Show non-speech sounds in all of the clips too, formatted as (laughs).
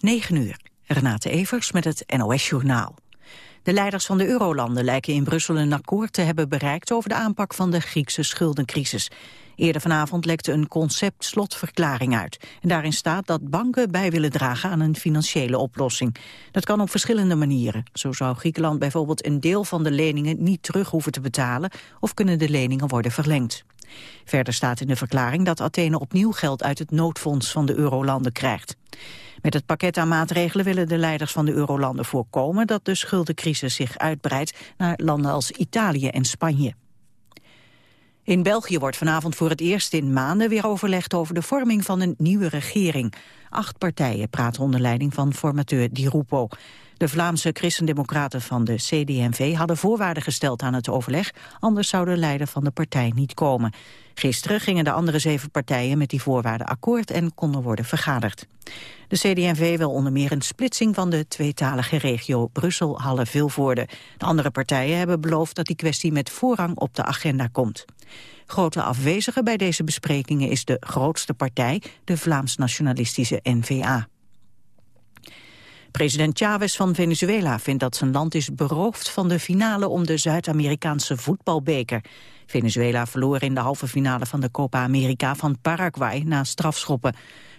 9 uur. Renate Evers met het NOS Journaal. De leiders van de eurolanden lijken in Brussel een akkoord te hebben bereikt over de aanpak van de Griekse schuldencrisis. Eerder vanavond lekte een concept-slotverklaring uit. En daarin staat dat banken bij willen dragen aan een financiële oplossing. Dat kan op verschillende manieren. Zo zou Griekenland bijvoorbeeld een deel van de leningen niet terug hoeven te betalen... of kunnen de leningen worden verlengd. Verder staat in de verklaring dat Athene opnieuw geld uit het noodfonds van de eurolanden krijgt. Met het pakket aan maatregelen willen de leiders van de eurolanden voorkomen dat de schuldencrisis zich uitbreidt naar landen als Italië en Spanje. In België wordt vanavond voor het eerst in maanden weer overlegd over de vorming van een nieuwe regering. Acht partijen praten onder leiding van formateur Di Rupo. De Vlaamse christendemocraten van de CD&V hadden voorwaarden gesteld aan het overleg, anders zou de leider van de partij niet komen. Gisteren gingen de andere zeven partijen met die voorwaarden akkoord en konden worden vergaderd. De CD&V wil onder meer een splitsing van de tweetalige regio Brussel-Halle-Vilvoorde. De andere partijen hebben beloofd dat die kwestie met voorrang op de agenda komt. Grote afwezige bij deze besprekingen is de grootste partij, de Vlaams-nationalistische N-VA. President Chavez van Venezuela vindt dat zijn land is beroofd van de finale om de Zuid-Amerikaanse voetbalbeker. Venezuela verloor in de halve finale van de Copa America van Paraguay na strafschoppen.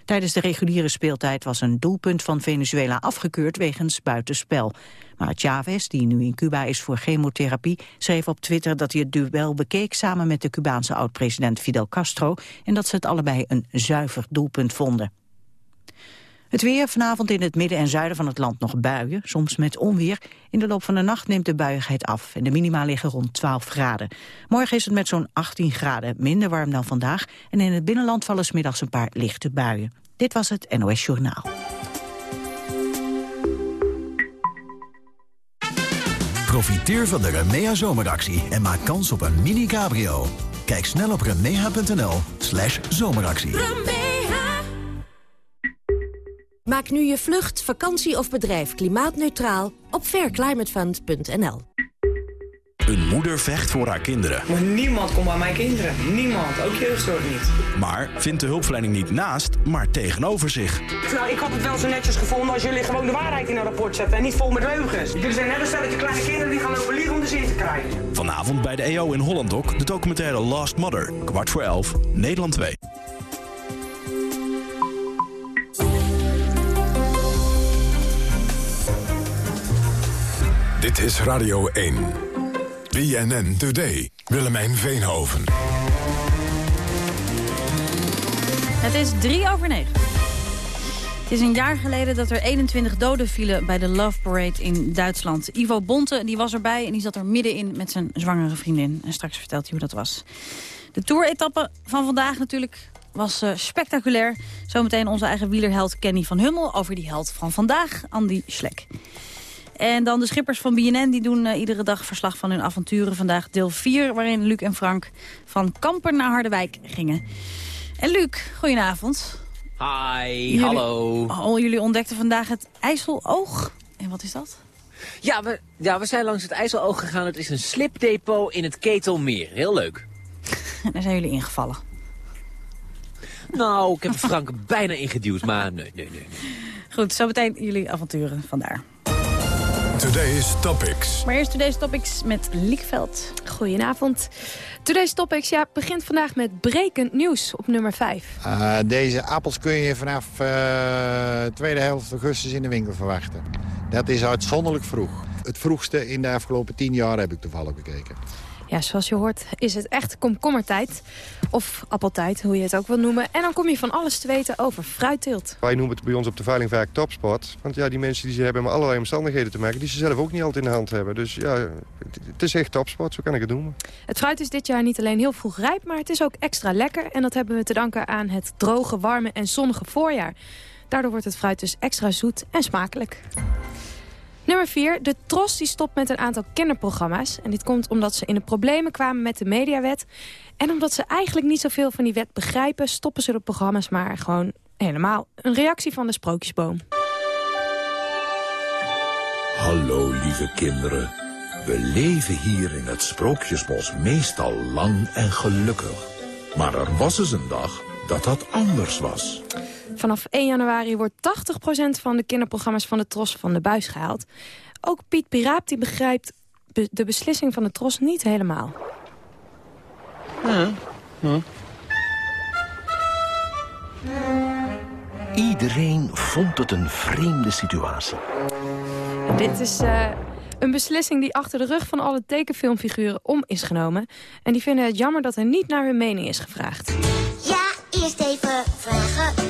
Tijdens de reguliere speeltijd was een doelpunt van Venezuela afgekeurd wegens buitenspel. Maar Chavez, die nu in Cuba is voor chemotherapie, schreef op Twitter dat hij het duel bekeek samen met de Cubaanse oud-president Fidel Castro en dat ze het allebei een zuiver doelpunt vonden. Het weer vanavond in het midden en zuiden van het land nog buien, soms met onweer. In de loop van de nacht neemt de buiigheid af en de minima liggen rond 12 graden. Morgen is het met zo'n 18 graden minder warm dan vandaag en in het binnenland vallen smiddags een paar lichte buien. Dit was het NOS Journaal. Profiteer van de Remea zomeractie en maak kans op een mini-cabrio. Kijk snel op remea.nl slash zomeractie. Maak nu je vlucht, vakantie of bedrijf klimaatneutraal op fairclimatefund.nl. Een moeder vecht voor haar kinderen. Maar niemand komt bij mijn kinderen. Niemand. Ook jeugdzorg niet. Maar vindt de hulpverlening niet naast, maar tegenover zich. Nou, ik had het wel zo netjes gevonden als jullie gewoon de waarheid in een rapport zetten... en niet vol met leugens. Jullie zijn net een stelletje kleine kinderen die gaan lopen liegen om de zin te krijgen. Vanavond bij de EO in Hollandok de documentaire Last Mother. Kwart voor elf, Nederland 2. Dit is Radio 1. BNN Today. Willemijn Veenhoven. Het is drie over negen. Het is een jaar geleden dat er 21 doden vielen bij de Love Parade in Duitsland. Ivo Bonte die was erbij en die zat er middenin met zijn zwangere vriendin. En straks vertelt hij hoe dat was. De toeretappe van vandaag natuurlijk was uh, spectaculair. Zometeen onze eigen wielerheld Kenny van Hummel over die held van vandaag, Andy Schlek. En dan de schippers van BNN, die doen uh, iedere dag verslag van hun avonturen. Vandaag deel 4, waarin Luc en Frank van Kamper naar Harderwijk gingen. En Luc, goedenavond. Hi, Jullie- hallo. Oh, jullie ontdekten vandaag het IJsseloog. En wat is dat? Ja we, ja, we zijn langs het IJsseloog gegaan. Het is een slipdepot in het Ketelmeer. Heel leuk. (laughs) Daar zijn jullie ingevallen. Nou, ik heb (laughs) Frank bijna ingeduwd, maar nee, nee, nee. nee. Goed, zo meteen jullie avonturen vandaar. Today's Topics. Maar eerst deze topics met Liekveld. Goedenavond. Today's Topics ja, begint vandaag met brekend nieuws op nummer 5. Uh, deze appels kun je vanaf uh, tweede helft augustus in de winkel verwachten. Dat is uitzonderlijk vroeg. Het vroegste in de afgelopen tien jaar heb ik toevallig bekeken. Ja, zoals je hoort is het echt komkommertijd. Of appeltijd, hoe je het ook wil noemen. En dan kom je van alles te weten over fruitteelt. Wij noemen het bij ons op de veiling vaak topspot. Want ja, die mensen die hebben met allerlei omstandigheden te maken... die ze zelf ook niet altijd in de hand hebben. Dus ja, het, het is echt topspot, zo kan ik het noemen. Het fruit is dit jaar niet alleen heel vroeg rijp, maar het is ook extra lekker. En dat hebben we te danken aan het droge, warme en zonnige voorjaar. Daardoor wordt het fruit dus extra zoet en smakelijk. Nummer 4. De Tros die stopt met een aantal kinderprogramma's. En dit komt omdat ze in de problemen kwamen met de mediawet. En omdat ze eigenlijk niet zoveel van die wet begrijpen... stoppen ze de programma's maar gewoon helemaal. Een reactie van de Sprookjesboom. Hallo lieve kinderen. We leven hier in het Sprookjesbos meestal lang en gelukkig. Maar er was eens een dag dat dat anders was. Vanaf 1 januari wordt 80% van de kinderprogramma's van de Tros van de buis gehaald. Ook Piet Piraap die begrijpt be- de beslissing van de Tros niet helemaal. Iedereen vond het een vreemde situatie. Dit is eh, een beslissing die achter de rug van alle tekenfilmfiguren om is genomen. En die vinden het jammer dat er niet naar hun mening is gevraagd. Ja, eerst even. Vragen.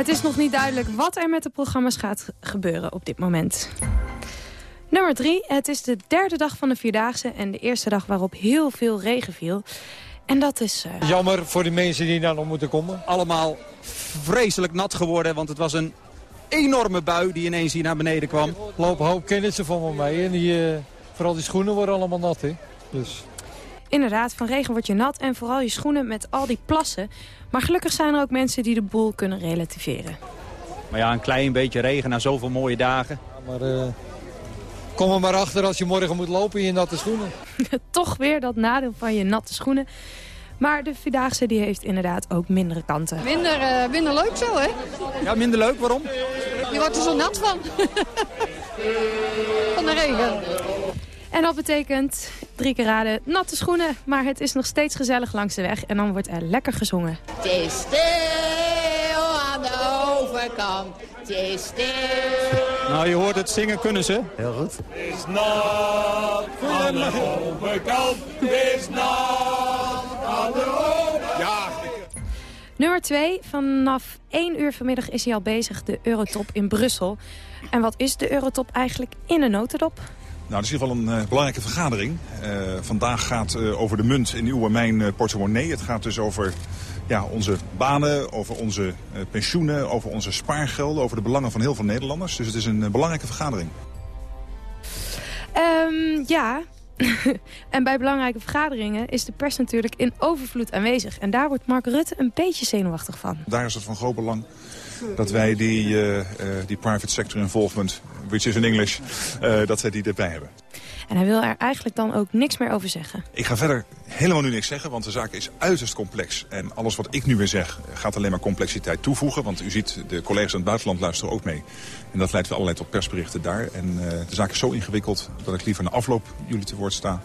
Het is nog niet duidelijk wat er met de programma's gaat gebeuren op dit moment. Nummer drie, het is de derde dag van de Vierdaagse... en de eerste dag waarop heel veel regen viel. En dat is... eh, Jammer voor de mensen die daar nog moeten komen. Allemaal vreselijk nat geworden, want het was een enorme bui die ineens hier naar beneden kwam. Er lopen een hoop kennissen van me mee. En die, eh, vooral die schoenen worden allemaal nat. Hè? Dus. Inderdaad, van regen word je nat en vooral je schoenen met al die plassen. Maar gelukkig zijn er ook mensen die de boel kunnen relativeren. Maar ja, een klein beetje regen na zoveel mooie dagen. Maar eh, kom er maar achter als je morgen moet lopen in je natte schoenen. (laughs) Toch weer dat nadeel van je natte schoenen. Maar de Vierdaagse die heeft inderdaad ook mindere kanten. Minder, eh, minder leuk zo, hè? Ja, minder leuk, waarom? Je wordt er zo nat van. (laughs) van de regen. En dat betekent, drie keer raden, natte schoenen. Maar het is nog steeds gezellig langs de weg en dan wordt er lekker gezongen. Het is stil aan de overkant. Het is stil. Nou, je hoort het zingen kunnen ze. Heel goed. is nat aan de overkant. Het is nat aan de overkant. Ja. Nummer 2, vanaf 1 uur vanmiddag is hij al bezig, de Eurotop in Brussel. En wat is de Eurotop eigenlijk in een notendop? Nou, dat is in ieder geval een eh, belangrijke vergadering. Eh, vandaag gaat eh, over de munt in uw en mijn portemonnee. Het gaat dus over ja, onze banen, over onze pensioenen, over onze spaargelden, over de belangen van heel veel Nederlanders. Dus het is een belangrijke vergadering. Ehm, ja, (laughs) en bij belangrijke vergaderingen is de pers natuurlijk in overvloed aanwezig. En daar wordt Mark Rutte een beetje zenuwachtig van. Daar is het van groot belang dat wij die, eh, eh, die private sector involvement, which is in English, eh, dat wij die erbij hebben. En hij wil er eigenlijk dan ook niks meer over zeggen. Ik ga verder helemaal nu niks zeggen, want de zaak is uiterst complex. En alles wat ik nu weer zeg gaat alleen maar complexiteit toevoegen. Want u ziet, de collega's in het buitenland luisteren ook mee. En dat leidt weer allerlei tot persberichten daar. En de zaak is zo ingewikkeld dat ik liever na afloop jullie te woord sta.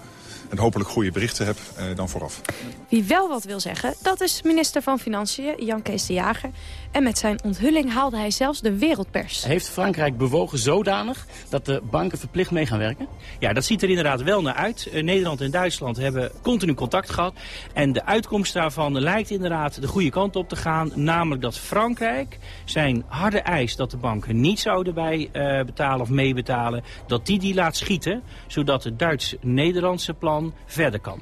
En hopelijk goede berichten heb eh, dan vooraf. Wie wel wat wil zeggen, dat is minister van Financiën, Jan Kees de Jager. En met zijn onthulling haalde hij zelfs de wereldpers. Heeft Frankrijk bewogen zodanig dat de banken verplicht mee gaan werken? Ja, dat ziet er inderdaad wel naar uit. Eh, Nederland en Duitsland hebben continu contact gehad. En de uitkomst daarvan lijkt inderdaad de goede kant op te gaan. Namelijk dat Frankrijk zijn harde eis dat de banken niet zouden bij eh, betalen of meebetalen... dat die die laat schieten, zodat het Duits-Nederlandse plan verder kan.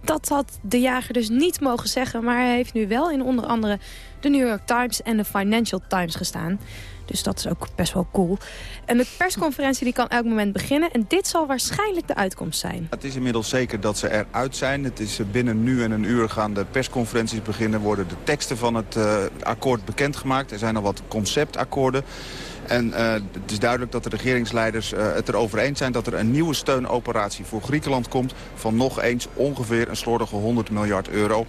Dat had de jager dus niet mogen zeggen, maar hij heeft nu wel in onder andere de New York Times en de Financial Times gestaan. Dus dat is ook best wel cool. En de persconferentie die kan elk moment beginnen en dit zal waarschijnlijk de uitkomst zijn. Het is inmiddels zeker dat ze eruit zijn. Het is eh, binnen nu en een uur gaan de persconferenties beginnen. Worden de teksten van het uh, akkoord bekendgemaakt. Er zijn al wat conceptakkoorden. En uh, het is duidelijk dat de regeringsleiders het erover eens zijn... dat er een nieuwe steunoperatie voor Griekenland komt... van nog eens ongeveer een slordige 100 miljard euro.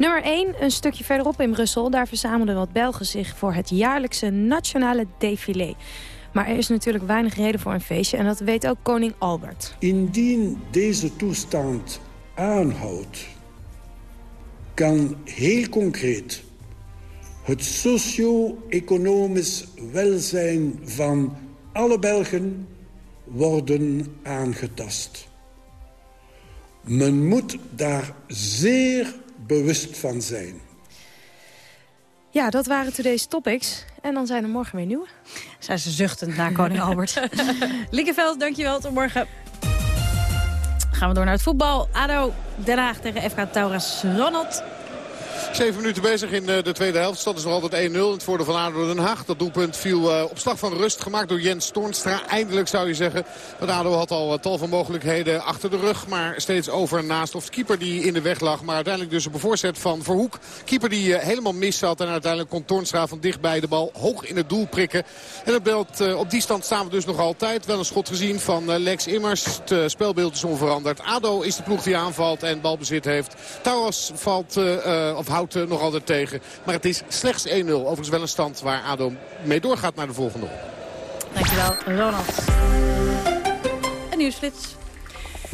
Nummer 1, een stukje verderop in Brussel. Daar verzamelden wat Belgen zich voor het jaarlijkse nationale défilé. Maar er is natuurlijk weinig reden voor een feestje en dat weet ook koning Albert. Indien deze toestand aanhoudt, kan heel concreet het socio-economisch welzijn van alle Belgen worden aangetast. Men moet daar zeer bewust van zijn. Ja, dat waren today's topics. En dan zijn er morgen weer nieuwe. Zijn ze zuchtend naar koning Albert. (laughs) Liekeveld, dankjewel. Tot morgen. Gaan we door naar het voetbal. ADO Den Haag tegen FK Tauras Ronald. Zeven minuten bezig in eh, de tweede helft. Stand is nog altijd 1-0 in het voordeel van ADO Den Haag. Dat doelpunt viel eh, op slag van rust. Gemaakt door Jens Toornstra. Eindelijk zou je zeggen. Want ADO had al tal van mogelijkheden achter de rug. Maar steeds over naast of de keeper die in de weg lag. Maar uiteindelijk dus een voorzet van Verhoek. Keeper die helemaal mis zat. En uiteindelijk kon Toornstra van dichtbij de bal hoog in het doel prikken. En dat beeld, op die stand staan we dus nog altijd. Wel een schot gezien van Lex Immers. Het spelbeeld is onveranderd. ADO is de ploeg die aanvalt en balbezit heeft. Tauras valt, of houdt uh, nog altijd tegen. Maar het is slechts 1-0. Overigens wel een stand waar ADO mee doorgaat naar de volgende. Dankjewel, Ronald. Een nieuwsflits.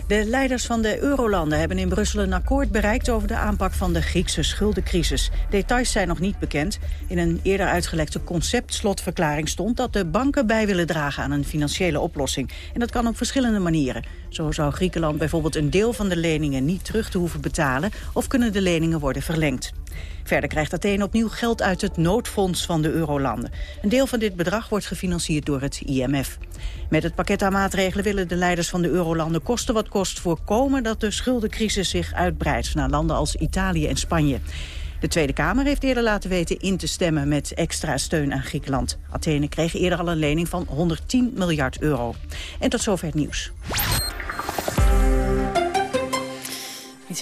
De leiders van de eurolanden hebben in Brussel een akkoord bereikt over de aanpak van de Griekse schuldencrisis. Details zijn nog niet bekend. In een eerder uitgelekte conceptslotverklaring stond dat de banken bij willen dragen aan een financiële oplossing. En dat kan op verschillende manieren. Zo zou Griekenland bijvoorbeeld een deel van de leningen niet terug te hoeven betalen of kunnen de leningen worden verlengd. Verder krijgt Athene opnieuw geld uit het noodfonds van de eurolanden. Een deel van dit bedrag wordt gefinancierd door het IMF. Met het pakket aan maatregelen willen de leiders van de eurolanden kosten wat kost voorkomen dat de schuldencrisis zich uitbreidt naar landen als Italië en Spanje. De Tweede Kamer heeft eerder laten weten in te stemmen met extra steun aan Griekenland. Athene kreeg eerder al een lening van 110 miljard euro. En tot zover het nieuws.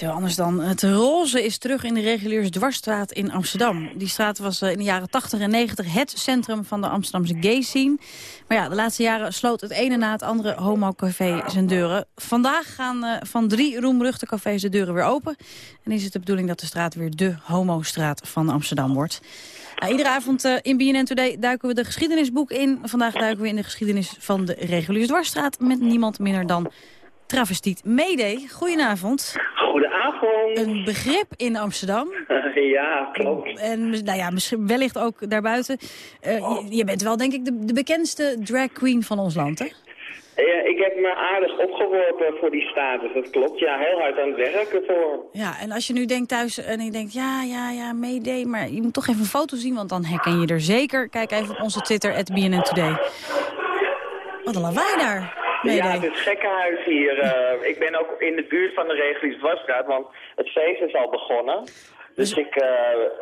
Anders dan. Het roze is terug in de reguliers Dwarsstraat in Amsterdam. Die straat was eh, in de jaren 80 en 90 het centrum van de Amsterdamse gay scene. Maar ja, de laatste jaren sloot het ene na het andere homocafé zijn deuren. Vandaag gaan uh, van drie roemruchte cafés de deuren weer open. En is het de bedoeling dat de straat weer de homostraat van Amsterdam wordt. Iedere avond uh, in BNN Today duiken we de geschiedenisboek in. Vandaag duiken we in de geschiedenis van de reguliers Dwarsstraat... met niemand minder dan travestiet Mayday. Goedenavond. Goedenavond. Een begrip in Amsterdam. (laughs) ja, klopt. En nou ja, misschien wellicht ook daarbuiten. Uh, je, je, bent wel denk ik de, de, bekendste drag queen van ons land, hè? Ja, ik heb me aardig opgeworpen voor die status, dat klopt. Ja, heel hard aan het werken voor. Ja, en als je nu denkt thuis en je denkt, ja, ja, ja, Mayday, maar je moet toch even een foto zien, want dan herken je er zeker. Kijk even op onze Twitter, at BNN Today. Wat een lawaai daar. Nee, ja, het is gekkenhuis hier. Uh, (laughs) ik ben ook in de buurt van de Regulies Dwarsstraat, want het feest is al begonnen. Dus ik, uh,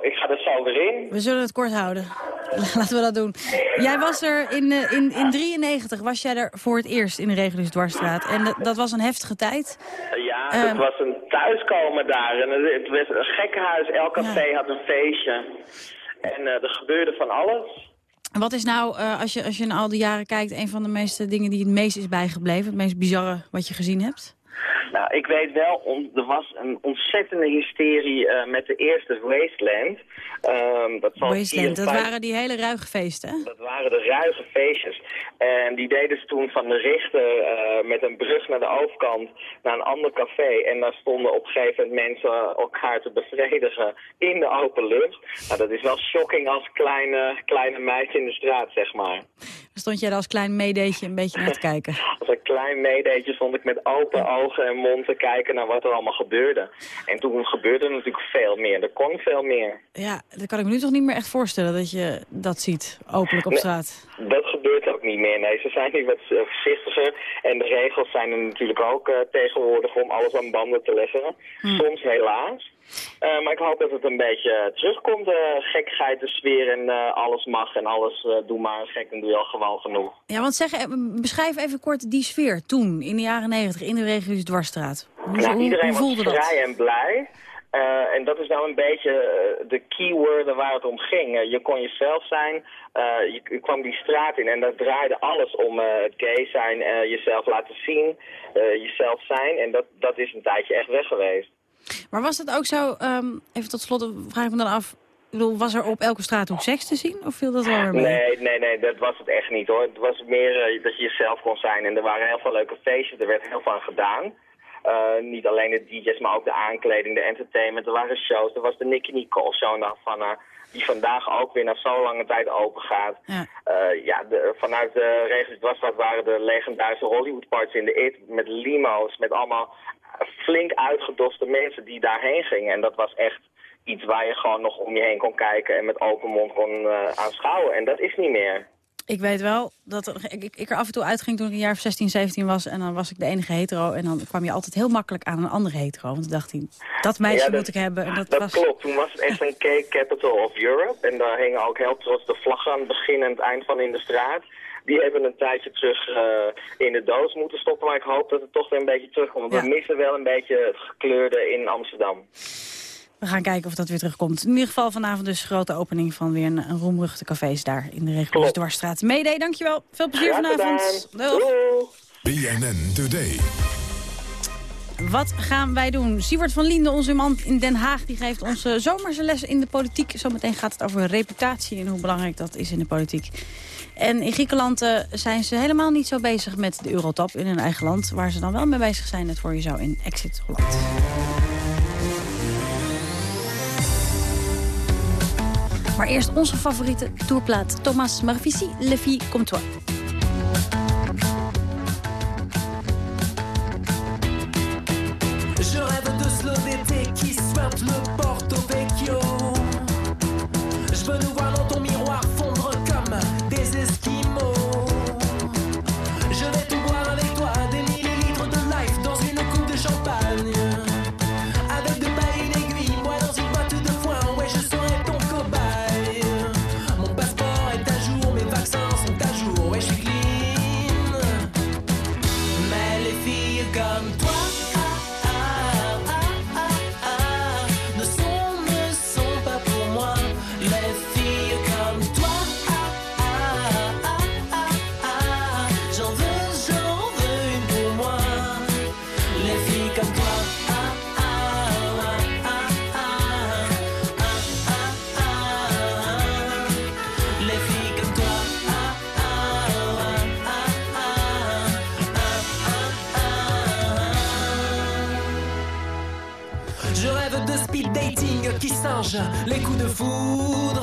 ik ga er zo weer in. We zullen het kort houden. (laughs) Laten we dat doen. Jij was er in, uh, in, in 93, was jij er voor het eerst in de Regulies Dwarsstraat. En dat was een heftige tijd. Ja, het um, was een thuiskomen daar. En het, was een gekkenhuis, elk café ja. had een feestje. En er gebeurde van alles. En wat is nou, uh, als, je, als je in al die jaren kijkt... een van de meeste dingen die het meest is bijgebleven? Het meest bizarre wat je gezien hebt? Nou, ik weet wel, er was een ontzettende hysterie uh, met de eerste Wasteland. Um, dat Wasteland, dat waren die hele ruige feesten? Dat waren de ruige feestjes. En die deden ze toen van de richter uh, met een brug naar de overkant naar een ander café. En daar stonden op een gegeven moment mensen elkaar te bevredigen in de open lucht. Nou, dat is wel shocking als kleine, kleine meisje in de straat, zeg maar. Stond jij er als klein meedeetje een beetje naar te kijken? (laughs) Als een klein meedeetje stond ik met open ogen en mond te kijken naar wat er allemaal gebeurde. En toen gebeurde er natuurlijk veel meer. Er kon veel meer. Ja, dat kan ik me nu toch niet meer echt voorstellen dat je dat ziet, openlijk op nee, straat. Dat gebeurt ook niet meer. Nee, ze zijn nu wat uh, voorzichtiger. En de regels zijn er natuurlijk ook uh, tegenwoordig om alles aan banden te leggen. Hm. Soms helaas. Uh, maar ik hoop dat het een beetje terugkomt, de gekkigheid, de sfeer en alles mag en alles doe maar gek en doe je al gewoon genoeg. Ja, want zeg, beschrijf even kort die sfeer toen, in de jaren negentig, in de regio's Dwarsstraat. Hoe, nou, iedereen hoe voelde was dat? vrij en blij. Uh, en dat is nou een beetje uh, de keyword waar het om ging. Uh, je kon jezelf zijn, je, je, kwam die straat in en daar draaide alles om het gay zijn, jezelf laten zien, jezelf zijn. En dat, dat is een tijdje echt weg geweest. Maar was het ook zo, um, even tot slot vraag ik me dan af, ik bedoel, was er op elke straathoek seks te zien? Of viel dat wel weer mee? Nee, nee, nee, dat was het echt niet hoor. Het was meer dat je jezelf kon zijn en er waren heel veel leuke feestjes, er werd heel veel aan gedaan. Uh, niet alleen de DJ's, maar ook de aankleding, de entertainment. Er waren shows. Er was de Nicky Nicole show van haar. Die vandaag ook weer na zo'n lange tijd open gaat. Ja, uh, ja de, vanuit de regels Dwarsstraat waren de legendarische Hollywood parties in de IT. Met limo's, met allemaal flink uitgedoste mensen die daarheen gingen. En dat was echt iets waar je gewoon nog om je heen kon kijken en met open mond kon uh, aanschouwen. En dat is niet meer. Ik weet wel dat er- ik, er af en toe uitging toen ik een jaar of 16, 17 was. En dan was ik de enige hetero. En dan kwam je altijd heel makkelijk aan een andere hetero. Want toen dacht hij, dat meisje Ja, dat- moet ik hebben. En dat, Dat was... klopt. Toen was het echt een gay capital of Europe. En daar hingen ook heel trots de vlaggen aan het begin en het eind van in de straat. Die hebben een tijdje terug eh, in de doos moeten stoppen. Maar ik hoop dat het toch weer een beetje terugkomt. Want We missen wel een beetje het gekleurde in Amsterdam. We gaan kijken of dat weer terugkomt. In ieder geval vanavond dus grote opening van weer een, een roemruchte cafés daar in de regio Dwarsstraat. Mayday, dankjewel. Veel plezier vanavond. Doeg. BNN Today. Wat gaan wij doen? Siewert van Liende, onze man in Den Haag, die geeft ons eh, zomerse les in de politiek. Zometeen gaat het over reputatie en hoe belangrijk dat is in de politiek. En in Griekenland eh, zijn ze helemaal niet zo bezig met de eurotop in hun eigen land. Waar ze dan wel mee bezig zijn, dat hoor je zo in Exit Holland. Maar eerst onze favoriete tourplaat. Thomas Marvissi, Le Fille Comme Toi. Je rêve de qui le dating qui singe les coups de foudre.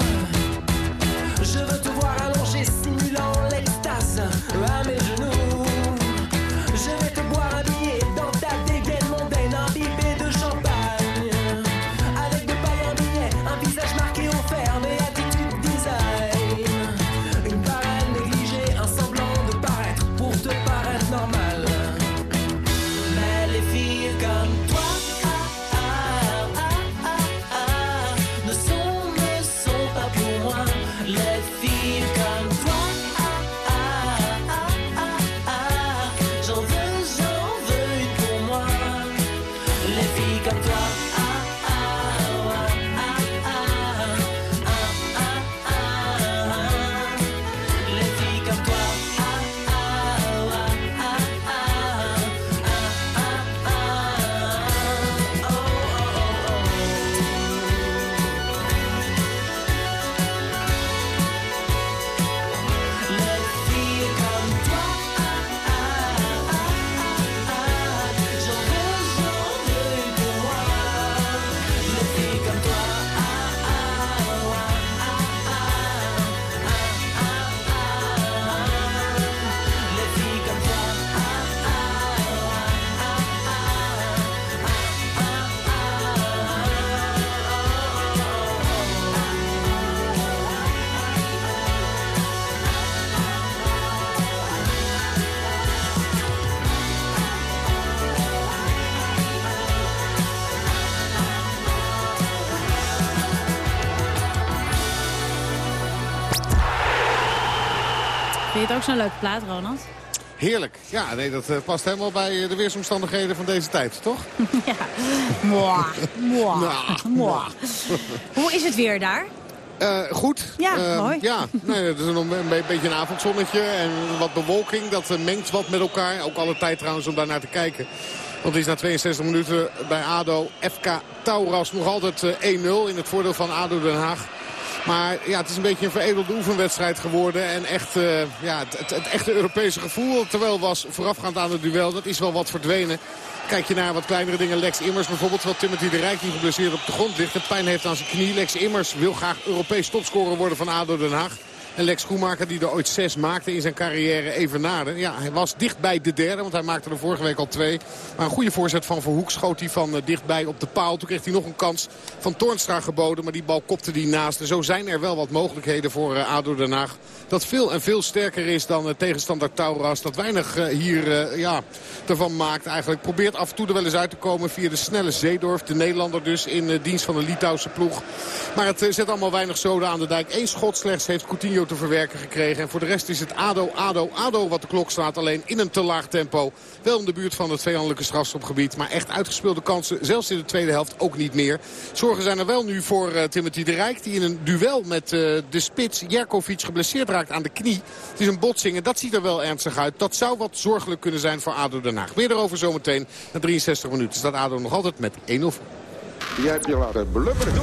Ook zo'n leuke plaat, Ronald? Heerlijk. Ja, nee, dat eh, past helemaal bij eh, de weersomstandigheden van deze tijd, toch? (laughs) ja. Mwah, mwah, Nou, mwah. Hoe is het weer daar? Eh, goed. Ja, Eh, mooi. Ja, nee, het is een, een be- beetje een avondzonnetje en wat bewolking. Dat mengt wat met elkaar. Ook alle tijd trouwens om daar naar te kijken. Want het is na 62 minuten bij ADO FK Tauras nog altijd eh, 1-0 in het voordeel van ADO Den Haag. Maar ja, het is een beetje een veredelde oefenwedstrijd geworden. En echt, eh, ja, het, het, echte Europese gevoel, terwijl was voorafgaand aan het duel, dat is wel wat verdwenen. Kijk je naar wat kleinere dingen. Lex Immers bijvoorbeeld, terwijl Timothy de Rijk die geblesseerd op de grond ligt. Het pijn heeft aan zijn knie. Lex Immers wil graag Europees topscorer worden van ADO Den Haag. En Lex Schoenmaker die er ooit zes maakte in zijn carrière even nader. Ja, hij was dicht bij de derde, want hij maakte er vorige week al twee. Maar een goede voorzet van Verhoek schoot hij van uh, dichtbij op de paal. Toen kreeg hij nog een kans van Toornstra geboden, maar die bal kopte hij naast. En zo zijn er wel wat mogelijkheden voor uh, ADO Den Haag. Dat veel en veel sterker is dan uh, tegenstander Tauras. Dat weinig hier ja, ervan maakt eigenlijk. Probeert af en toe er wel eens uit te komen via de snelle Zeedorf. De Nederlander dus in dienst van de Litouwse ploeg. Maar het zet allemaal weinig zoden aan de dijk. Eén schot slechts heeft Coutinho te verwerken gekregen. En voor de rest is het ADO, ADO, ADO wat de klok slaat. Alleen in een te laag tempo. Wel in de buurt van het vijandelijke strafschopgebied. Maar echt uitgespeelde kansen, zelfs in de tweede helft, ook niet meer. Zorgen zijn er wel nu voor uh, Timothy de Rijk. Die in een duel met uh, de spits Jerkovic geblesseerd raakt aan de knie. Het is een botsing en dat ziet er wel ernstig uit. Dat zou wat zorgelijk kunnen zijn voor ADO Den Haag. Weer erover zometeen. Na 63 minuten staat ADO nog altijd met 1-0 Jij hebt je laten blubberen.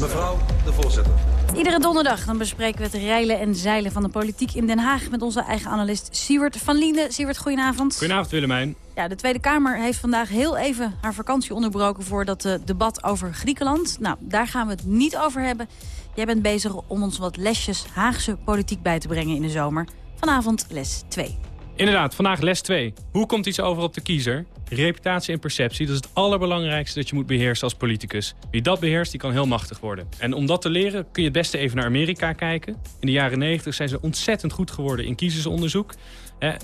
Mevrouw de voorzitter. Iedere donderdag dan bespreken we het reilen en zeilen van de politiek in Den Haag... met onze eigen analist Siewert van Linden. Siewert, goedenavond. Goedenavond, Willemijn. Ja, de Tweede Kamer heeft vandaag heel even haar vakantie onderbroken... voor dat uh, debat over Griekenland. Nou, daar gaan we het niet over hebben. Jij bent bezig om ons wat lesjes Haagse politiek bij te brengen in de zomer. Vanavond les 2. Inderdaad, vandaag les 2. Hoe komt iets over op de kiezer? Reputatie en perceptie, dat is het allerbelangrijkste dat je moet beheersen als politicus. Wie dat beheerst, die kan heel machtig worden. En om dat te leren kun je het beste even naar Amerika kijken. In de jaren 90 zijn ze ontzettend goed geworden in kiezersonderzoek.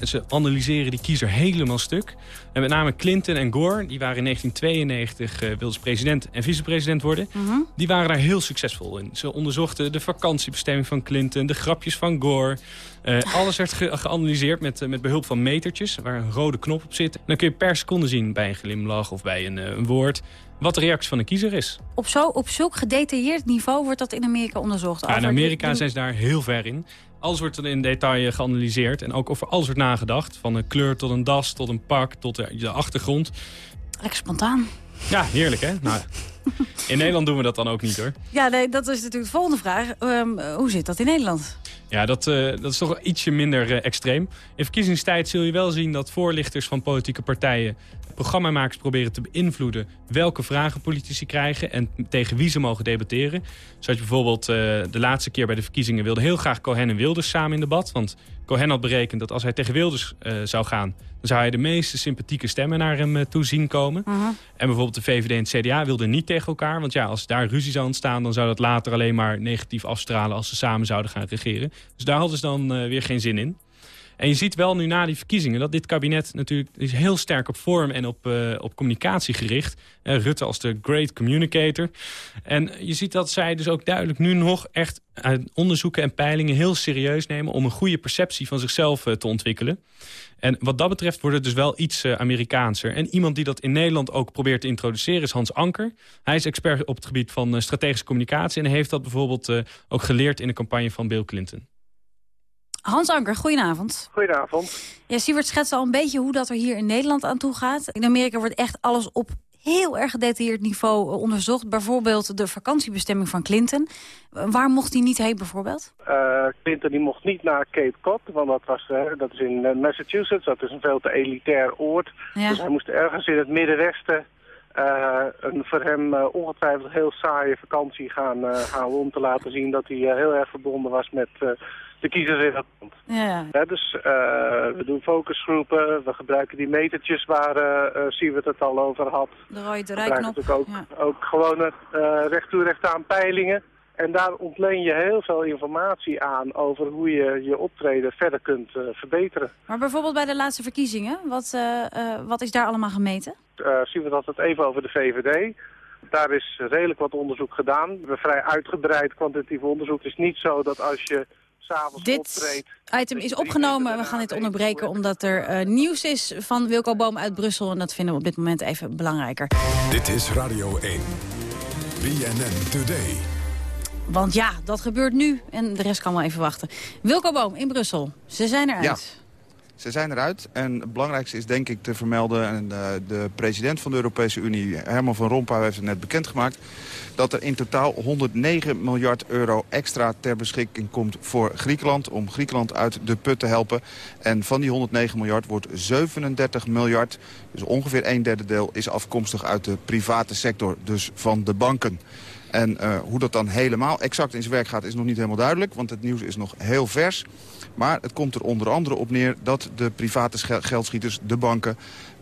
ze analyseren die kiezer helemaal stuk. En met name Clinton en Gore, die waren in 1992 uh, wilden president en vicepresident worden. Mhm. Die waren daar heel succesvol in. Ze onderzochten de vakantiebestemming van Clinton, de grapjes van Gore. Uh, alles werd ge geanalyseerd met, uh, met behulp van metertjes, waar een rode knop op zit. Dan kun je per seconde zien bij een glimlach of bij een, uh, een woord wat de reactie van de kiezer is. Op, zo, op zulk gedetailleerd niveau wordt dat in Amerika onderzocht? Ja, in Amerika zijn ze daar heel ver in. Alles wordt er in detail geanalyseerd en ook over alles wordt nagedacht. Van een kleur tot een das, tot een pak, tot de, de achtergrond. Lekker spontaan. Ja, heerlijk hè? Nou, (laughs) in Nederland doen we dat dan ook niet hoor. Ja, nee, dat is natuurlijk de volgende vraag. Um, hoe zit dat in Nederland? Ja, dat, uh, dat is toch ietsje minder uh, extreem. In verkiezingstijd zul je wel zien dat voorlichters van politieke partijen... programmamakers proberen te beïnvloeden welke vragen politici krijgen... en tegen wie ze mogen debatteren. Zoals je bijvoorbeeld uh, de laatste keer bij de verkiezingen... wilde heel graag Cohen en Wilders samen in debat. Want Cohen had berekend dat als hij tegen Wilders zou gaan... dan zou hij de meeste sympathieke stemmen naar hem toe zien komen. Uh -huh. En bijvoorbeeld de VVD en het CDA wilden niet tegen elkaar. Want ja, als daar ruzie zou ontstaan... dan zou dat later alleen maar negatief afstralen... als ze samen zouden gaan regeren. Dus daar hadden ze dan uh, weer geen zin in. En je ziet wel nu na die verkiezingen dat dit kabinet natuurlijk is heel sterk op vorm en op, uh, op communicatie gericht. Uh, Rutte als de great communicator. En je ziet dat zij dus ook duidelijk nu nog echt onderzoeken en peilingen heel serieus nemen om een goede perceptie van zichzelf te ontwikkelen. En wat dat betreft wordt het dus wel iets Amerikaanser. En iemand die dat in Nederland ook probeert te introduceren is Hans Anker. Hij is expert op het gebied van strategische communicatie en heeft dat bijvoorbeeld ook geleerd in de campagne van Bill Clinton. Hans Anker, goedenavond. Goedenavond. Ja, Siewert schetst al een beetje hoe dat er hier in Nederland aan toe gaat. In Amerika wordt echt alles op heel erg gedetailleerd niveau onderzocht. Bijvoorbeeld de vakantiebestemming van Clinton. Waar mocht hij niet heen bijvoorbeeld? Uh, Clinton die mocht niet naar Cape Cod, want dat, was, uh, dat is in Massachusetts. Dat is een veel te elitair oord. Ja. Dus hij moest ergens in het Middenwesten... Uh, een voor hem uh, ongetwijfeld heel saaie vakantie gaan uh, houden... om te laten zien dat hij heel erg verbonden was met de kiezers in dat land. Ja. Ja, dus we doen focusgroepen, we gebruiken die metertjes waar uh, Siewert het al over had. De rode We gebruiken rijknop. natuurlijk ook, ja. ook gewone recht toe recht aan peilingen. En daar ontleen je heel veel informatie aan over hoe je je optreden verder kunt verbeteren. Maar bijvoorbeeld bij de laatste verkiezingen, wat, wat is daar allemaal gemeten? Uh, Siewert had het even over de VVD. Daar is redelijk wat onderzoek gedaan. We hebben vrij uitgebreid kwantitatief onderzoek. Het is niet zo dat als je s'avonds Dit optreedt... item is opgenomen. We gaan dit onderbreken omdat er uh, nieuws is van Wilco Boom uit Brussel. En dat vinden we op dit moment even belangrijker. Dit is Radio 1. BNN Today. Want ja, dat gebeurt nu. En de rest kan wel even wachten. Wilco Boom in Brussel. Ze zijn eruit. Ja. Ze zijn eruit en het belangrijkste is denk ik te vermelden... en de, de president van de Europese Unie, Herman van Rompuy, heeft het net bekendgemaakt... dat er in totaal 109 miljard euro extra ter beschikking komt voor Griekenland... om Griekenland uit de put te helpen. En van die 109 miljard wordt 37 miljard, dus ongeveer een derde deel... is afkomstig uit de private sector, dus van de banken. En eh, hoe dat dan helemaal exact in zijn werk gaat is nog niet helemaal duidelijk. Want het nieuws is nog heel vers. Maar het komt er onder andere op neer dat de private geldschieters, de banken...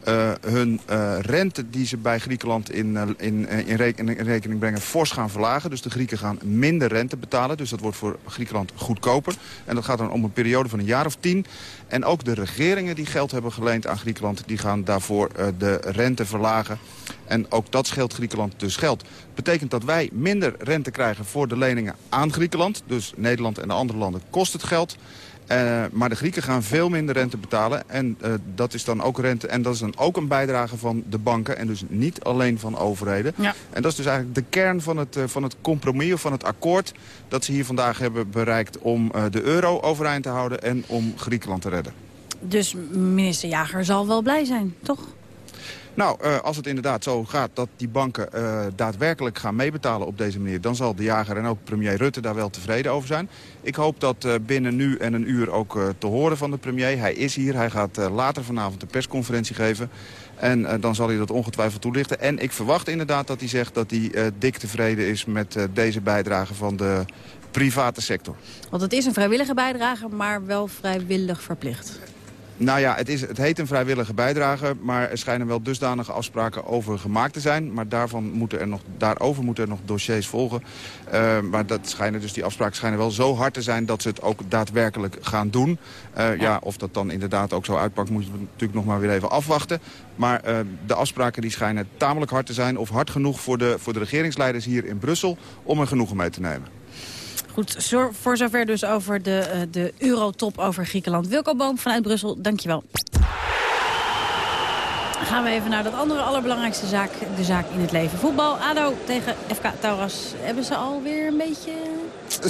eh, hun eh, rente die ze bij Griekenland in, eh, in, in, reken- in rekening brengen fors gaan verlagen. Dus de Grieken gaan minder rente betalen. Dus dat wordt voor Griekenland goedkoper. En dat gaat dan om een periode van een jaar of tien. En ook de regeringen die geld hebben geleend aan Griekenland... die gaan daarvoor de rente verlagen. En ook dat scheelt Griekenland dus geld. betekent dat wij minder rente krijgen voor de leningen aan Griekenland. Dus Nederland en de andere landen kost het geld. Eh, maar de Grieken gaan veel minder rente betalen. En eh, dat is dan ook rente. En dat is dan ook een bijdrage van de banken. En dus niet alleen van overheden. Ja. En dat is dus eigenlijk de kern van het, eh, van het compromis of van het akkoord... dat ze hier vandaag hebben bereikt om de euro overeind te houden... en om Griekenland te redden. Dus minister Jager zal wel blij zijn, toch? Nou, eh, als het inderdaad zo gaat dat die banken eh, daadwerkelijk gaan meebetalen op deze manier... dan zal de jager en ook premier Rutte daar wel tevreden over zijn. Ik hoop dat eh, binnen nu en een uur ook te horen van de premier. Hij is hier, hij gaat later vanavond een persconferentie geven. En dan zal hij dat ongetwijfeld toelichten. En ik verwacht inderdaad dat hij zegt dat hij dik tevreden is... met deze bijdrage van de private sector. Want het is een vrijwillige bijdrage, maar wel vrijwillig verplicht. Nou ja, het, is, het heet een vrijwillige bijdrage, maar er schijnen wel dusdanige afspraken over gemaakt te zijn. Maar daarvan moeten er nog, daarover moeten er nog dossiers volgen. Eh, maar dat schijnen dus, die afspraken schijnen wel zo hard te zijn dat ze het ook daadwerkelijk gaan doen. Eh, ja. of dat dan inderdaad ook zo uitpakt, moet je natuurlijk nog maar weer even afwachten. Maar eh, de afspraken die schijnen tamelijk hard te zijn of hard genoeg voor de, voor de regeringsleiders hier in Brussel om er genoegen mee te nemen. Goed, voor zover dus over de, eh, de eurotop over Griekenland. Wilco Boom vanuit Brussel, dankjewel. Dan gaan we even naar dat andere allerbelangrijkste zaak, de zaak in het leven. Voetbal, ADO tegen FK Tauras. Hebben ze alweer een beetje...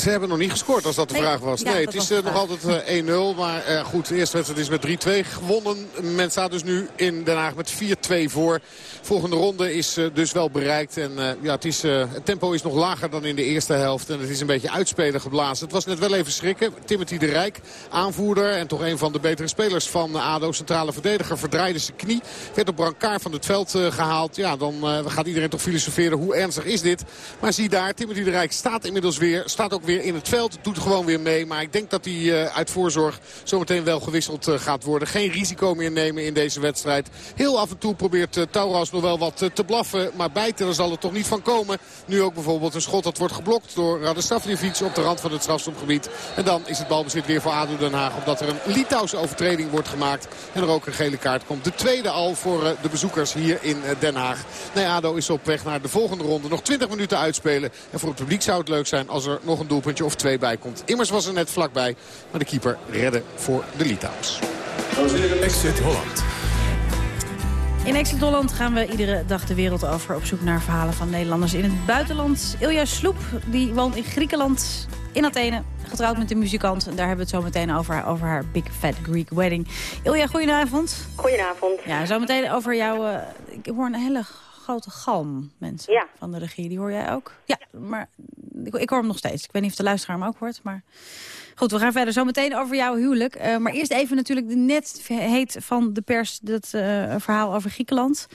Ze hebben nog niet gescoord als dat de vraag was. Nee, het is eh, nog altijd eh, 1-0. Maar eh, goed, de eerste wedstrijd is met 3-2 gewonnen. Men staat dus nu in Den Haag met 4-2 voor. Volgende ronde is eh, dus wel bereikt. En eh, ja, het, is, eh, het tempo is nog lager dan in de eerste helft. En het is een beetje uitspelen geblazen. Het was net wel even schrikken. Timothy de Rijk, aanvoerder en toch een van de betere spelers van ADO. Centrale verdediger verdraaide zijn knie. Werd op brancard van het veld eh, gehaald. Ja, dan eh, gaat iedereen toch filosoferen. Hoe ernstig is dit? Maar zie daar, Timothy de Rijk staat inmiddels weer. Staat ook weer in het veld. Doet gewoon weer mee. Maar ik denk dat hij eh, uit voorzorg zometeen wel gewisseld eh, gaat worden. Geen risico meer nemen in deze wedstrijd. Heel af en toe probeert uh, Tauras nog wel wat eh, te blaffen. Maar bijten zal het toch niet van komen. Nu ook bijvoorbeeld een schot dat wordt geblokt door Radoslavljevic op de rand van het strafstopgebied. En dan is het balbezit weer voor ADO Den Haag. Omdat er een Litouwse overtreding wordt gemaakt. En er ook een gele kaart komt. De tweede al voor eh, de bezoekers hier in eh, Den Haag. Nee, ADO is op weg naar de volgende ronde. Nog 20 minuten uitspelen. En voor het publiek zou het leuk zijn als er nog een doelpuntje of twee bij komt. Immers was er net vlakbij. Maar de keeper redde voor de Litouwers. Exit Holland. In Exit Holland gaan we iedere dag de wereld over op zoek naar verhalen van Nederlanders in het buitenland. Ilja Sloep, die woont in Griekenland, in Athene, getrouwd met een muzikant. En daar hebben we het zo meteen over, over haar Big Fat Greek Wedding. Ilja, goedenavond. Goedenavond. Ja, zo meteen over jouw... eh, ik hoor een hele grote galm, mensen, Ja. van de regie. Die hoor jij ook? Ja, maar ik, ik hoor hem nog steeds. Ik weet niet of de luisteraar hem ook hoort, maar... Goed, we gaan verder zo meteen over jouw huwelijk. Eh, maar eerst even natuurlijk de net heet van de pers dat eh, verhaal over Griekenland.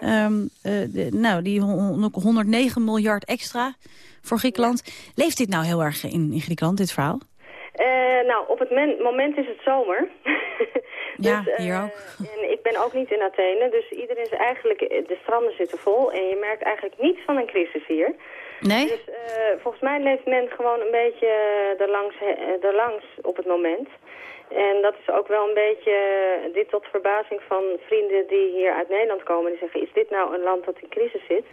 Ehm, eh, de- nou, die hon- 109 miljard extra voor Griekenland. Leeft dit nou heel erg in, in Griekenland, dit verhaal? Nou, op het men- moment is het zomer. Ja, Dus, eh, hier ook. En ik ben ook niet in Athene, dus iedereen is eigenlijk... De stranden zitten vol en je merkt eigenlijk niets van een crisis hier. Nee? Dus eh, volgens mij leeft men gewoon een beetje eh, erlangs, eh, erlangs op het moment. En dat is ook wel een beetje eh, dit tot verbazing van vrienden die hier uit Nederland komen. Die zeggen, is dit nou een land dat in crisis zit?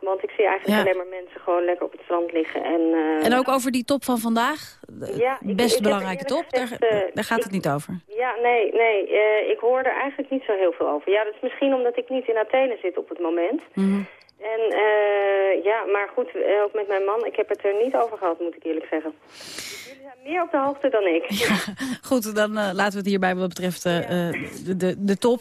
Want ik zie eigenlijk Ja. alleen maar mensen gewoon lekker op het strand liggen. En, eh, En ook over die top van vandaag? Ja, ik- best ik belangrijke top, daar, gezegd, eh, daar gaat het niet over. Ja, nee, nee. eh, ik hoor er eigenlijk niet zo heel veel over. Ja, dat is misschien omdat ik niet in Athene zit op het moment. Mhm. En eh, ja, maar goed, eh, ook met mijn man, ik heb het er niet over gehad, moet ik eerlijk zeggen. Jullie zijn meer op de hoogte dan ik. Goed, dan eh, laten we het hierbij wat betreft de, de, de top.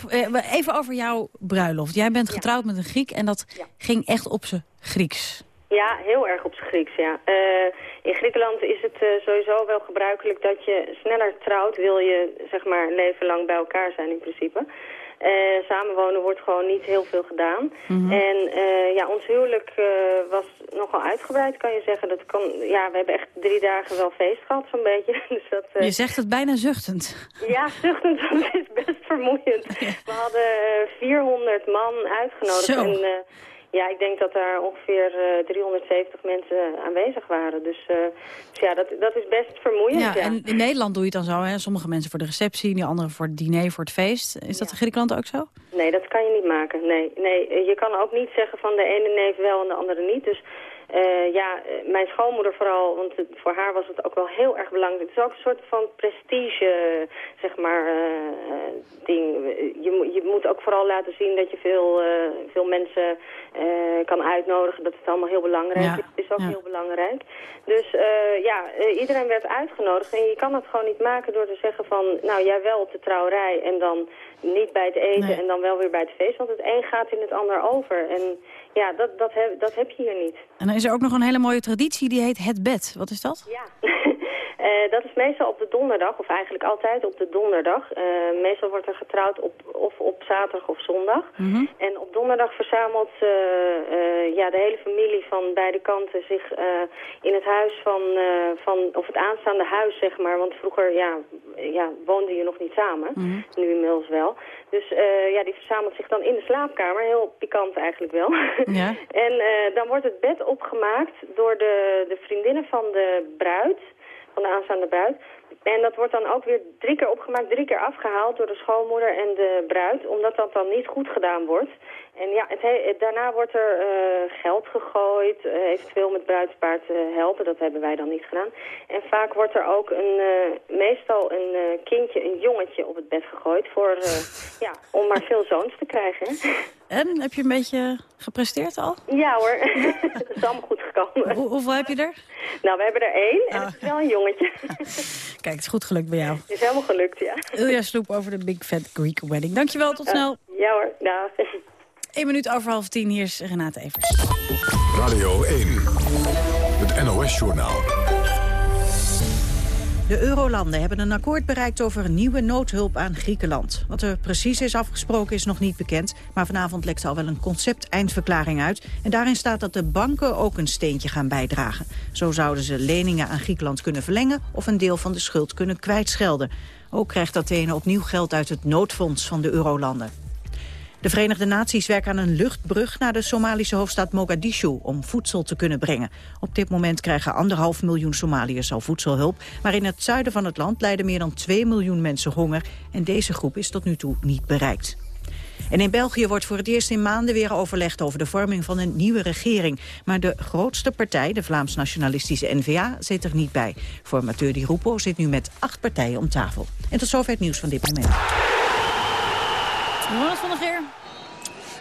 Even over jouw bruiloft. Jij bent getrouwd met een Griek en dat ging echt op zijn Grieks. Ja, heel erg op zijn Grieks, ja. In Griekenland is het sowieso wel gebruikelijk dat je sneller trouwt, wil je zeg maar leven lang bij elkaar zijn in principe. Eh, samenwonen wordt gewoon niet heel veel gedaan. Mhm. En eh, ja, ons huwelijk eh, was nogal uitgebreid, kan je zeggen. Dat kan, ja, we hebben echt drie dagen wel feest gehad, zo'n beetje. (laughs) dus dat, Je zegt het bijna zuchtend. ja, zuchtend, (laughs) is best vermoeiend. We hadden eh, 400 man uitgenodigd. Zo. En ja, ik denk dat daar ongeveer eh, 370 mensen aanwezig waren. Dus, eh, dus ja, dat, dat is best vermoeiend. Ja, Ja, en in Nederland doe je het dan zo, hè? Sommige mensen voor de receptie, die anderen voor het diner, voor het feest. Is dat in Griekenland ook zo? Nee, dat kan je niet maken. Nee, nee, eh, je kan ook niet zeggen van de ene neef wel en de andere niet. Dus eh, ja, eh, mijn schoonmoeder vooral, want het- voor haar was het ook wel heel erg belangrijk. Het is ook een soort van prestige, zeg maar, eh, ding. Je, moet- je moet ook vooral laten zien dat je veel, veel mensen kan uitnodigen. Dat het allemaal heel belangrijk Ja, is. is ook ja. heel belangrijk. Dus ja, iedereen werd uitgenodigd. En je kan het gewoon niet maken door te zeggen van... nou, jij wel op de trouwerij en dan niet bij het eten... Nee. en dan wel weer bij het feest. Want het een gaat in het ander over. En ja, dat, dat, heb, dat heb je hier niet. En dan is er ook nog een hele mooie traditie, die heet het bed. Wat is dat? Ja. Eh, dat is meestal op de donderdag, of eigenlijk altijd op de donderdag. Eh, meestal wordt er getrouwd op, of op zaterdag of zondag. Mhm. En op donderdag verzamelt eh, ja, de hele familie van beide kanten zich in het huis van, van, of het aanstaande huis, zeg maar. Want vroeger ja, ja, woonde je nog niet samen, Mhm. nu inmiddels wel. Dus ja, die verzamelt zich dan in de slaapkamer, heel pikant eigenlijk wel. (laughs) Ja. En dan wordt het bed opgemaakt door de, de vriendinnen van de bruid, van de aanstaande bruid. En dat wordt dan ook weer drie keer opgemaakt, drie keer afgehaald door de schoonmoeder en de bruid, omdat dat dan niet goed gedaan wordt. En ja, het he- het- daarna wordt er eh, geld gegooid, eh, eventueel met bruidspaard eh, helpen, dat hebben wij dan niet gedaan. En vaak wordt er ook een, meestal een kindje, een jongetje op het bed gegooid, voor, (laughs) ja, om maar veel zoons te krijgen. hè. En, heb je een beetje gepresteerd al? Ja hoor, (laughs) dat is allemaal goed gekomen. Hoe- hoeveel heb je er? Nou, we hebben er één en het is wel een jongetje. (laughs) Kijk, het is goed gelukt bij jou. Het is helemaal gelukt, ja. Ilja Sloep over de Big Fat Greek Wedding. Dankjewel, tot snel. Ja hoor, dag. (laughs) Eén minuut over half tien, hier is Renate Evers. Radio 1. Het NOS-journaal. De eurolanden hebben een akkoord bereikt over nieuwe noodhulp aan Griekenland. Wat er precies is afgesproken is nog niet bekend, maar vanavond lekt al wel een concept-eindverklaring uit. En daarin staat dat de banken ook een steentje gaan bijdragen. Zo zouden ze leningen aan Griekenland kunnen verlengen of een deel van de schuld kunnen kwijtschelden. Ook krijgt Athene opnieuw geld uit het noodfonds van de eurolanden. De Verenigde Naties werken aan een luchtbrug naar de Somalische hoofdstad Mogadishu om voedsel te kunnen brengen. Op dit moment krijgen anderhalf miljoen Somaliërs al voedselhulp, maar in het zuiden van het land lijden meer dan 2 miljoen mensen honger en deze groep is tot nu toe niet bereikt. En in België wordt voor het eerst in maanden weer overlegd over de vorming van een nieuwe regering. Maar de grootste partij, de Vlaams-nationalistische N-VA, zit er niet bij. Formateur Di Rupo zit nu met acht partijen om tafel. En tot zover het nieuws van dit moment. Van Geer.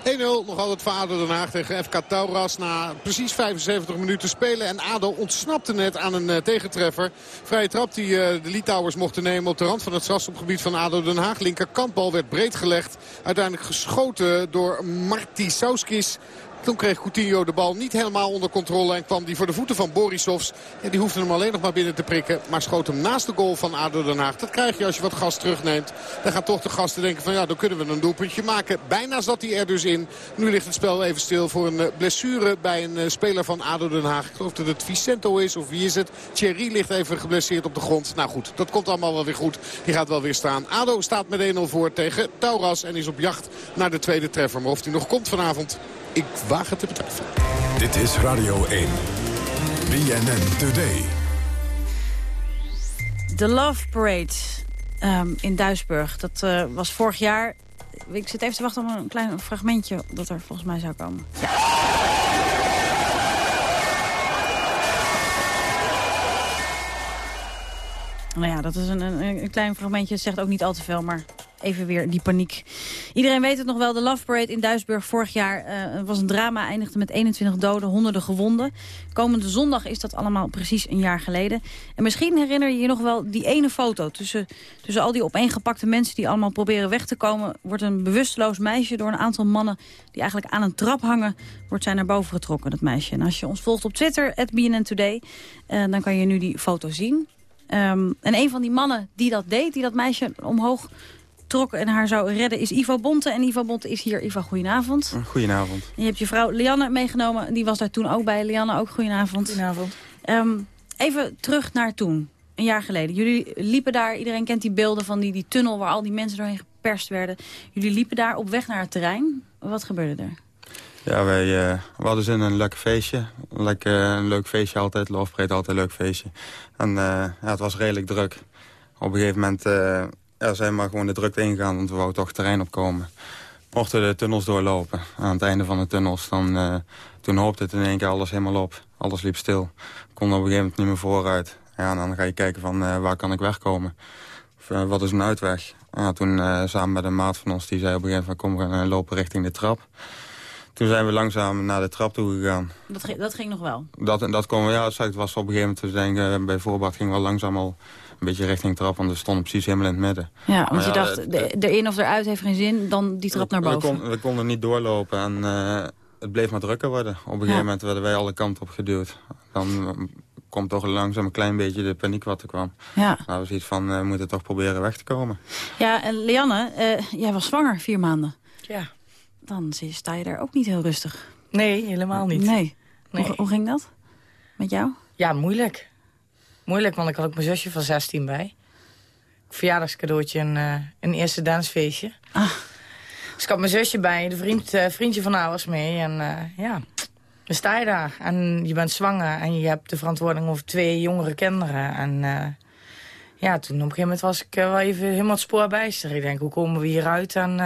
1-0, nog altijd voor ADO Den Haag tegen FK Tauras na precies 75 minuten spelen. En ADO ontsnapte net aan een eh, tegentreffer. Vrije trap die eh, de Litouwers mochten nemen op de rand van het strafschopgebied van ADO Den Haag. Linkerkantbal werd breed gelegd. Uiteindelijk geschoten door Marti Sauskis. Toen kreeg Coutinho de bal niet helemaal onder controle en kwam die voor de voeten van Borisovs. En die hoefde hem alleen nog maar binnen te prikken, maar schoot hem naast de goal van ADO Den Haag. Dat krijg je als je wat gas terugneemt. Dan gaan toch de gasten denken van ja, dan kunnen we een doelpuntje maken. Bijna zat hij er dus in. Nu ligt het spel even stil voor een eh, blessure bij een eh, speler van ADO Den Haag. Ik geloof dat het Vicento is of wie is het. Thierry ligt even geblesseerd op de grond. Nou goed, dat komt allemaal wel weer goed. Die gaat wel weer staan. ADO staat met 1-0 voor tegen Tauras en is op jacht naar de tweede treffer. Maar of die nog komt vanavond, ik waag het te betwijfelen. Dit is Radio 1. BNN Today. De Love Parade ehm, in Duisburg. Dat eh, was vorig jaar. Ik zit even te wachten op een klein fragmentje dat er volgens mij zou komen. Nou ja, dat is een, een, een klein fragmentje. Het zegt ook niet al te veel, maar even weer die paniek. Iedereen weet het nog wel, de Love Parade in Duisburg vorig jaar uh, was een drama. Eindigde met 21 doden, honderden gewonden. Komende zondag is dat allemaal precies een jaar geleden. En misschien herinner je je nog wel die ene foto. Tussen, tussen al die opeengepakte mensen die allemaal proberen weg te komen... wordt een bewusteloos meisje door een aantal mannen die eigenlijk aan een trap hangen... wordt zij naar boven getrokken, dat meisje. En als je ons volgt op Twitter, BNN Today, uh, dan kan je nu die foto zien. Um, en een van die mannen die dat deed, die dat meisje omhoog trok en haar zou redden, is Ivo Bonte. En Ivo Bonte is hier. Ivo, goedenavond. Goedenavond. En je hebt je vrouw Lianne meegenomen. Die was daar toen ook bij. Lianne, ook goedenavond. Goedenavond. Um, even terug naar toen. Een jaar geleden. Jullie liepen daar, iedereen kent die beelden van die, die tunnel... waar al die mensen doorheen geperst werden. Jullie liepen daar op weg naar het terrein. Wat gebeurde er? Ja, wij uh, we hadden zin in een lekker feestje. Lekker, een leuk feestje altijd. Lofbreed altijd een leuk feestje. En uh, ja, het was redelijk druk. Op een gegeven moment ja, zijn maar gewoon de drukte ingegaan, want we wouden toch terrein opkomen. Mochten we de tunnels doorlopen. Aan het einde van de tunnels, dan, toen hoopte het in één keer alles helemaal op. Alles liep stil. Konden op een gegeven moment niet meer vooruit. Ja, en dan ga je kijken van waar kan ik wegkomen. Of, wat is een uitweg. Ja, toen samen met een maat van ons, die zei op een gegeven moment... kom we lopen richting de trap. Toen zijn we langzaam naar de trap toe gegaan. Dat, ging, dat ging nog wel? Dat, dat kon, ja, het was op een gegeven moment te denken... bij voorbaat ging wel langzaam al een beetje richting trap... want we stonden precies helemaal in het midden. Ja, want je dacht, de, erin of eruit heeft geen zin, dan die trap naar boven. We, kon, we konden niet doorlopen en uh, het bleef maar drukker worden. Op een gegeven moment werden wij alle kanten op geduwd. Dan komt toch langzaam een klein beetje de paniek wat er kwam. Ja. Nou, we zoiets van, uh, we moeten toch proberen weg te komen. Ja, en Lianne, uh, jij was zwanger vier maanden. Ja dan sta je daar ook niet heel rustig. Nee, helemaal niet. Nee. nee. Hoe, hoe, ging dat met jou? Ja, moeilijk. Moeilijk, want ik had ook mijn zusje van 16 bij. Verjaardagscadeautje, een, uh, een eerste dansfeestje. Ah. Dus ik had mijn zusje bij, de vriend, uh, vriendje van haar was mee. En uh, ja, dan sta je daar. En je bent zwanger en je hebt de verantwoording over twee jongere kinderen. En ja, toen op een gegeven moment was ik wel even helemaal het spoor bijster. Ik denk, hoe komen we hieruit? En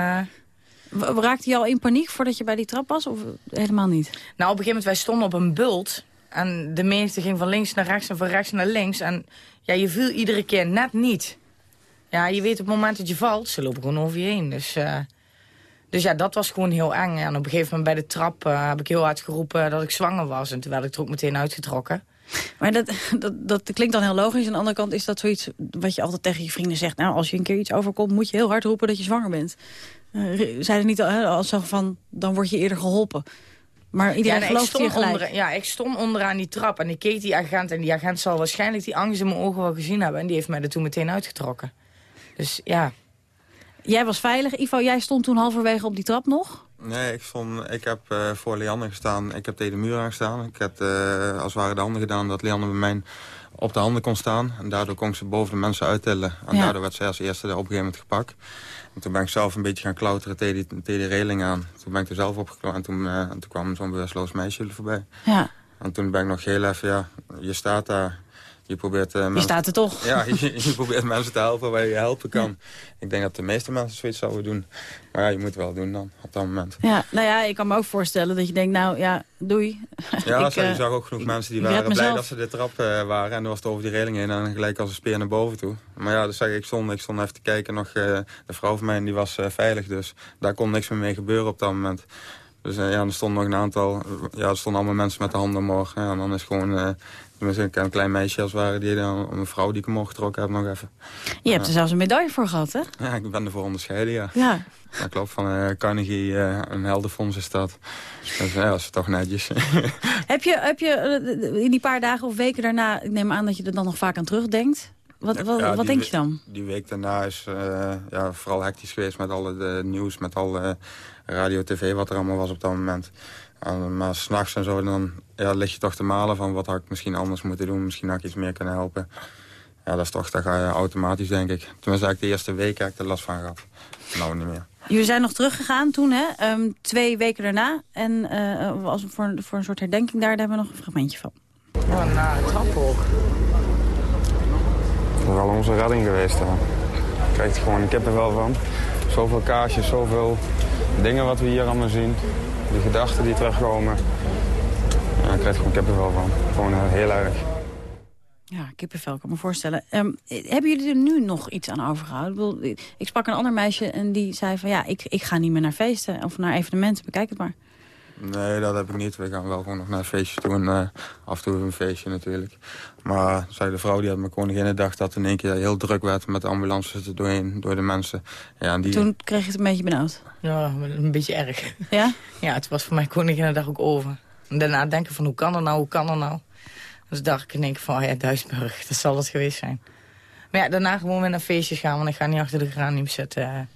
Raakte je al in paniek voordat je bij die trap was? Of helemaal niet? Nou, op een gegeven moment, wij stonden op een bult. En de menigte ging van links naar rechts en van rechts naar links. En ja, je viel iedere keer net niet. Ja, je weet op het moment dat je valt, ze lopen gewoon over je heen. Dus, uh, dus ja, dat was gewoon heel eng. En op een gegeven moment bij de trap uh, heb ik heel hard geroepen dat ik zwanger was. En toen werd ik er ook meteen uitgetrokken. Maar dat, dat, dat klinkt dan heel logisch. Aan de andere kant is dat zoiets wat je altijd tegen je vrienden zegt. Nou, als je een keer iets overkomt, moet je heel hard roepen dat je zwanger bent. Uh, er niet als zo van, dan word je eerder geholpen. Maar iedereen ja, gelooft je gelijk. Onder, ja, ik stond onderaan die trap en ik keek die agent. En die agent zal waarschijnlijk die angst in mijn ogen wel gezien hebben. En die heeft mij er toen meteen uitgetrokken. Dus ja. Jij was veilig. Ivo, jij stond toen halverwege op die trap nog? Nee, ik, stond, ik heb uh, voor Lianne gestaan. Ik heb tegen de muur aangestaan. Ik heb uh, als het ware de handen gedaan dat Lianne bij mij op de handen kon staan. En daardoor kon ik ze boven de mensen uittillen. En ja. daardoor werd zij als eerste op een gegeven moment gepakt. En toen ben ik zelf een beetje gaan klauteren tegen die, tegen die reling aan. Toen ben ik er zelf opgeklommen en toen, uh, toen kwam zo'n bewusteloos meisje voorbij. Ja. En toen ben ik nog heel even, ja, je staat daar je probeert... Uh, je staat er toch. Ja, (laughs) je, je, probeert mensen te helpen waar je helpen kan. Ik denk dat de meeste mensen zoiets zouden doen. Maar ja, je moet het wel doen dan, op dat moment. Ja, nou ja, ik kan me ook voorstellen dat je denkt, nou ja, doei. Ja, (laughs) ik, je uh, zag ook genoeg mensen die waren blij dat ze de trap uh, waren. En dan was het over die reling heen en gelijk als een speer naar boven toe. Maar ja, dus zeg ik, ik stond, ik stond even te kijken. Nog, de vrouw van mij die was veilig, dus daar kon niks meer mee gebeuren op dat moment. Dus ja, er stonden nog een aantal, ja, er stonden allemaal mensen met de handen omhoog. Ja, en dan is gewoon Tenminste, een klein meisje als ware, die, een vrouw die ik omhoog getrokken heb nog even. Je hebt er zelfs een medaille voor gehad, hè? Ja, ik ben ervoor onderscheiden, ja. Ja. Dat klopt, van uh, Carnegie, uh, een heldenfonds is dat. Dus ja, dat is toch netjes. (laughs) heb je, heb je uh, in die paar dagen of weken daarna, ik neem aan dat je er dan nog vaak aan terugdenkt. Wat, wat, ja, wat denk je dan? Die week daarna is ja, vooral hectisch geweest met alle de nieuws, met alle radio, tv, wat er allemaal was op dat moment. En, maar s'nachts en zo, dan ja, lig je toch te malen van wat had ik misschien anders moeten doen. Misschien had ik iets meer kunnen helpen. Ja, dat is toch, daar ga je automatisch, denk ik. Toen was eigenlijk de eerste week heb ik er last van gehad. Nou, niet meer. Jullie zijn nog teruggegaan toen, hè? Um, twee weken daarna. En uh, als voor, voor een soort herdenking daar, daar hebben we nog een fragmentje van. Wat een nare trap op. Dat is wel onze redding geweest, hè. Je krijgt er gewoon, ik heb er wel van. Zoveel kaarsjes, zoveel dingen wat we hier allemaal zien. Die gedachten die terugkomen. Ja, ik krijg gewoon wel van. Gewoon uh, heel erg. Ja, kippenvel, kan me voorstellen. Ehm, hebben jullie er nu nog iets aan overgehouden? Ik, ik sprak een ander meisje en die zei van... ja, ik, ik ga niet meer naar feesten of naar evenementen, bekijk het maar. Nee, dat heb ik niet. We gaan wel gewoon nog naar feestjes toe. En, eh, af en toe een feestje natuurlijk. Maar zei de vrouw die had me dag dat het in één keer heel druk werd met de ambulances er doorheen, door de mensen. Ja, en die... Toen kreeg je het een beetje benauwd? Ja, een beetje erg. Ja? (laughs) Ja, het was voor mij dag ook over. En daarna denken van hoe kan dat nou, hoe kan dat nou? Dus dacht ik in één keer van, oh ja, Duisburg, dat zal het geweest zijn. Maar ja, daarna gewoon weer naar feestjes gaan, want ik ga niet achter de geranium zitten.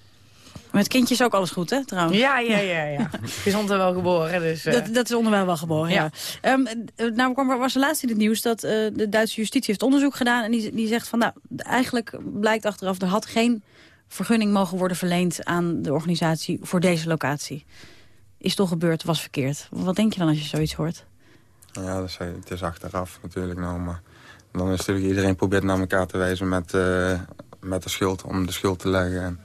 Met kindjes ook alles goed, hè, trouwens? Ja, ja, ja. ja. Gezond en wel geboren, dus... Uh... Dat, dat, is onderwijl wel geboren, ja. ja. Um, nou kwam, was er laatst in het nieuws dat uh, de Duitse justitie heeft onderzoek gedaan... en die, die zegt van, nou, eigenlijk blijkt achteraf... er had geen vergunning mogen worden verleend aan de organisatie voor deze locatie. Is toch gebeurd, was verkeerd. Wat denk je dan als je zoiets hoort? Ja, dat is, het is achteraf natuurlijk nou, maar dan is natuurlijk iedereen probeert naar elkaar te wijzen met, uh, met de schuld, om de schuld te leggen. En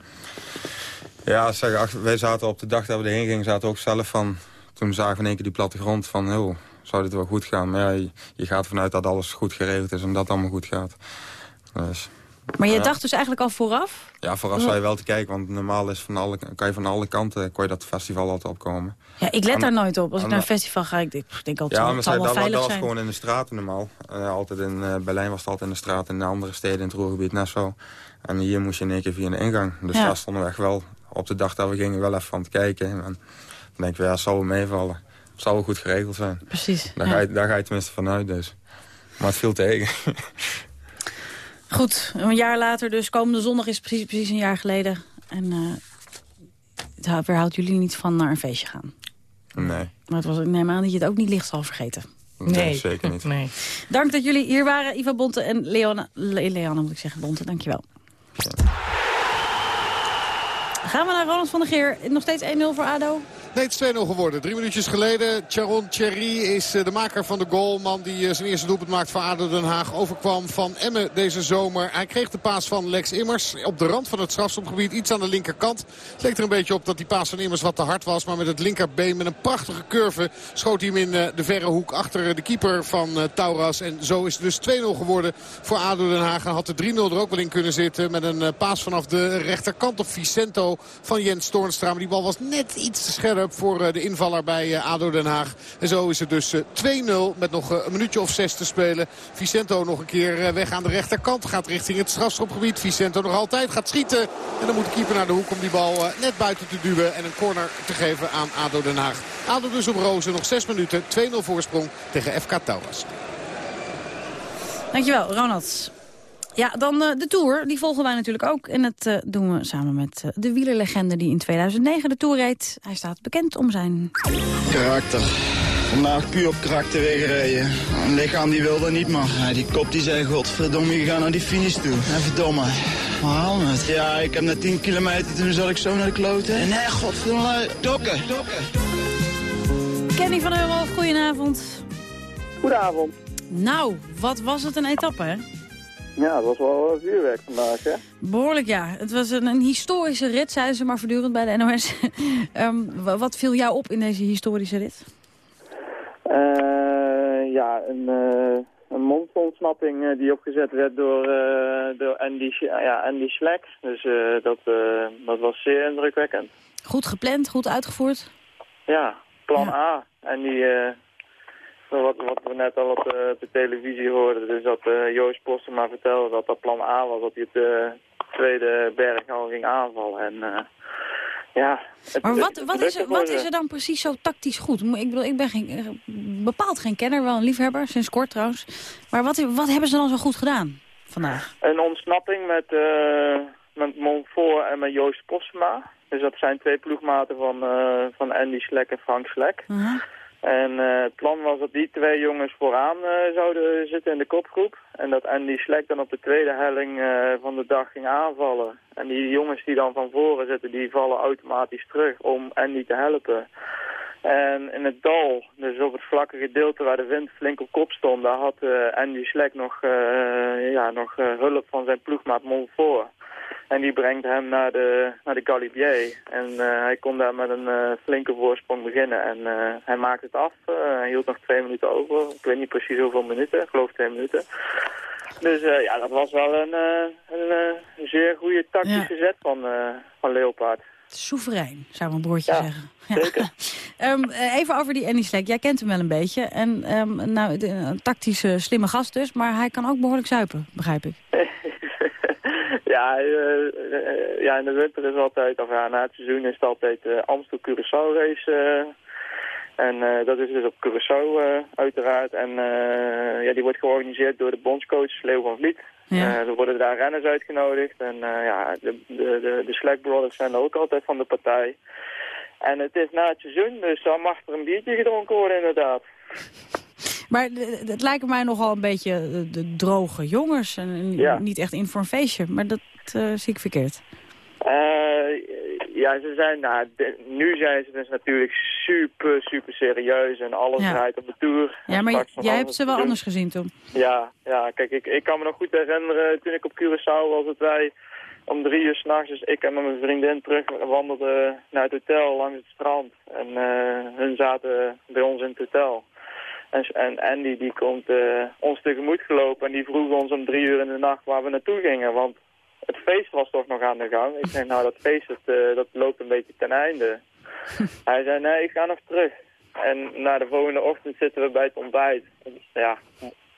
ja, zeg, wij zaten op de dag dat we erheen gingen, zaten ook zelf van... Toen zagen we in één keer die plattegrond van, oh, zou dit wel goed gaan? Maar ja, je, gaat vanuit dat alles goed geregeld is en dat allemaal goed gaat. Dus, maar je dacht dus eigenlijk al vooraf? Ja, vooraf zou je wel te kijken, want normaal is van alle, kan je van alle kanten kon je dat festival altijd opkomen. Ja, ik let daar nooit op. Als ik naar een festival ga, ik denk, denk altijd, ja, maar het dat, dat, was gewoon in de straten normaal. Uh, altijd in uh, Berlijn was het altijd in de straat, in de andere steden in het Roergebied net zo. En hier moest je in één keer via de ingang. Dus ja. daar stonden we echt wel op de dag dat we gingen wel even van te kijken. En dan denk ik, ja, het zal wel meevallen. Het zal wel goed geregeld zijn. Precies. Daar, ga, je, daar ga je tenminste vanuit dus. Maar het viel tegen. (laughs) Goed, een jaar later dus. Komende zondag is precies, precies een jaar geleden. En uh, het weerhoudt jullie niet van naar een feestje gaan? Nee. Maar het was, ik neem aan dat je het ook niet licht zal vergeten. Nee, zeker niet. (laughs) Nee. Dank dat jullie hier waren, Iva Bonte en Leona, Le Leona moet ik zeggen, Bonte. Dankjewel. Ja. Gaan we naar Ronald van der Geer. Nog steeds 1-0 voor ADO? Het is 2-0 geworden. Drie minuutjes geleden. Charon Thierry is eh, de maker van de goal. Man die eh, zijn eerste doelpunt maakt voor ADO Den Haag. Overkwam van Emmen deze zomer. Hij kreeg de paas van Lex Immers op de rand van het strafschopgebied. Iets aan de linkerkant. Het leek er een beetje op dat die paas van Immers wat te hard was. Maar met het linkerbeen met een prachtige curve schoot hij hem in eh, de verre hoek achter de keeper van Tauras. En zo is het dus 2-0 geworden voor ADO Den Haag. En had de 3-0 er ook wel in kunnen zitten. Met een paas vanaf de rechterkant op Vicento van Jens Toornstra. Maar die bal was net iets te scherp voor eh, de invaller bij eh, ADO Den Haag. En zo is het dus 2-0 eh, met nog een minuutje of zes te spelen. Vicento nog een keer weg aan de rechterkant. Gaat richting het strafschopgebied. Vicento nog altijd gaat schieten. En dan moet de keeper naar de hoek om die bal net buiten te duwen. En een corner te geven aan ADO Den Haag. ADO dus op rozen. Nog zes minuten. 2-0 voorsprong tegen FK Tauras. Dankjewel, Ronald. Ja, dan uh, de Tour. Die volgen wij natuurlijk ook. En dat uh, doen we samen met uh, de wielerlegende die in 2009 de Tour reed. Hij staat bekend om zijn... Karakter. Vandaag puur op karakter gereden. Een lichaam die wilde niet, maar die kop die zei... Godverdomme, je gaat naar die finish toe. En verdomme. Haal het. Ja, ik heb net 10 kilometer, toen zat ik zo naar de kloten. En nee, godverdomme, dokken, dokken. Kenny van Hummel, goedenavond. Goedenavond. Nou, wat was het een etappe, hè? Ja, het was wel vuurwerk vandaag, hè? Behoorlijk, ja. Het was een, een historische rit, zeiden ze maar voortdurend bij de NOS. um, (laughs) ehm, wat viel jou op in deze historische rit? Uh, ja, een, uh, een monsterontsnapping uh, die opgezet werd door, door Andy, ja, Andy Schleck. Dus dat, dat was zeer indrukwekkend. Goed gepland, goed uitgevoerd? Ja, plan ja. A. En die wat, wat we net al op de, op de televisie hoorden, dus dat uh, Joost maar vertelde dat dat plan A was, dat hij op de tweede berg al ging aanvallen. En ja... Het, maar wat, wat, is er, wat is er dan precies zo tactisch goed? Ik bedoel, ik ben geen, eh, bepaald geen kenner, wel een liefhebber, sinds kort trouwens. Maar wat, wat hebben ze dan zo goed gedaan vandaag? Een ontsnapping met, uh, met Montfort en met Joost Postma. Dus dat zijn twee ploegmaten van, uh, van Andy Slek en Frank Slek. Uh -huh. En uh, het plan was dat die twee jongens vooraan uh, zouden zitten in de kopgroep. En dat Andy Slek dan op de tweede helling uh, van de dag ging aanvallen. En die jongens die dan van voren zitten, die vallen automatisch terug om Andy te helpen. En in het dal, dus op het vlakke gedeelte waar de wind flink op kop stond, daar had Andy Slek nog, ja, nog hulp van zijn ploegmaat Montfort. En die brengt hem naar de, naar de Galibier. En eh, hij kon daar met een eh, flinke voorsprong beginnen. En eh, hij maakte het af. hij hield nog twee minuten over. Ik weet niet precies hoeveel minuten. Ik geloof twee minuten. Dus ja, dat was wel een, een zeer goede tactische zet van, van Leopard. Soeverein, zou mijn broertje Ja, zeggen. zeker. (laughs) Ehm, eh, even over die Andy Slek. Jij kent hem wel een beetje. En ehm, nou, een tactische, slimme gast dus. Maar hij kan ook behoorlijk zuipen, begrijp ik. (laughs) Ja, eh, eh, ja, in de winter is altijd, of ja, na het seizoen is het altijd de Amstel-Curaçao race. eh. en eh, dat is dus op Curaçao eh, uiteraard. En eh, ja, die wordt georganiseerd door de bondscoach Leo van Vliet. Ja. Eh, er worden daar renners uitgenodigd. En eh, ja, de, de, de, de Slack Brothers zijn er ook altijd van de partij. En het is na het seizoen, dus dan mag er een biertje gedronken worden inderdaad. Maar het lijken mij nogal een beetje eh, de droge jongens. En Ja. niet echt in voor een feestje. Maar dat eh, zie ik verkeerd. Eh, ja, ze zijn, nou, de- nu zijn ze dus natuurlijk super, super serieus en alles Ja. draait op de tour. Ja, maar jij hebt ze wel doen. anders gezien toen. Ja, ja, kijk, ik, ik kan me nog goed herinneren toen ik op Curaçao was dat wij om drie uur s'nachts, dus ik en mijn vriendin terug wandelden naar het hotel langs het strand. En eh, hun zaten bij ons in het hotel. En, en Andy die komt eh, ons tegemoet gelopen en die vroeg ons om drie uur in de nacht waar we naartoe gingen. Want het feest was toch nog aan de gang. Ik zei, nou dat feest dat, eh, dat loopt een beetje ten einde. (laughs) Hij zei, nee, ik ga nog terug. En na de volgende ochtend zitten we bij het ontbijt. Ja,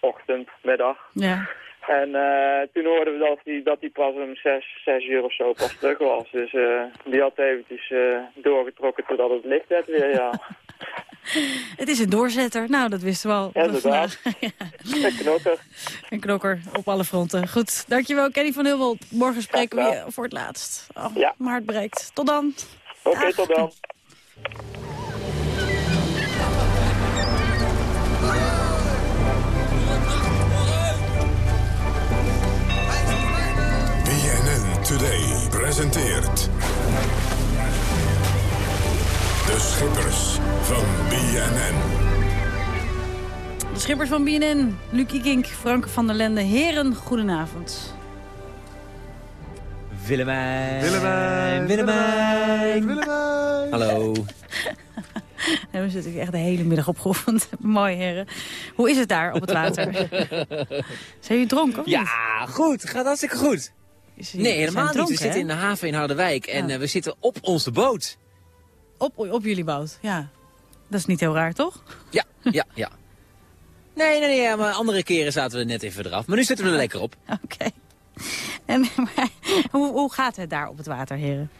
ochtend, middag. Ja. En eh, toen hoorden we dat hij dat die pas om zes, zes uur of zo pas terug was. Dus die had eventjes doorgetrokken totdat het licht werd weer, ja. (laughs) (laughs) Het is een doorzetter. Nou, dat wisten we al. Ja, inderdaad. (laughs) Ja. Een knokker. Een knokker op alle fronten. Goed, dankjewel Kenny van Hilwel. Morgen spreken we je voor het laatst. Oh, Ja. Maar het breekt. Tot dan. Oké, tot dan. BNN Today presenteert... De Schippers van BNN. De schippers van BNN, Luc Kink, Frank van der Lende. Heren, goedenavond. Willemijn. Willemijn. Willemijn. Willemijn. Hallo. (laughs) We zitten echt de hele middag opgeoefend. (laughs) Mooi, heren. Hoe is het daar op het water? (laughs) Zijn jullie dronken of niet? Ja, goed. Gaat hartstikke goed. Is- Nee, zijn helemaal niet. dronken, We zitten in de haven in Harderwijk en Ja. eh, we zitten op onze boot. Op, op jullie boot, ja. Dat is niet heel raar, toch? Ja, ja, ja. Nee, nee, nee, maar andere keren zaten we net even eraf. Maar nu zitten we er lekker op. Oké. En (laughs) maar, hoe, hoe gaat het daar op het water, heren?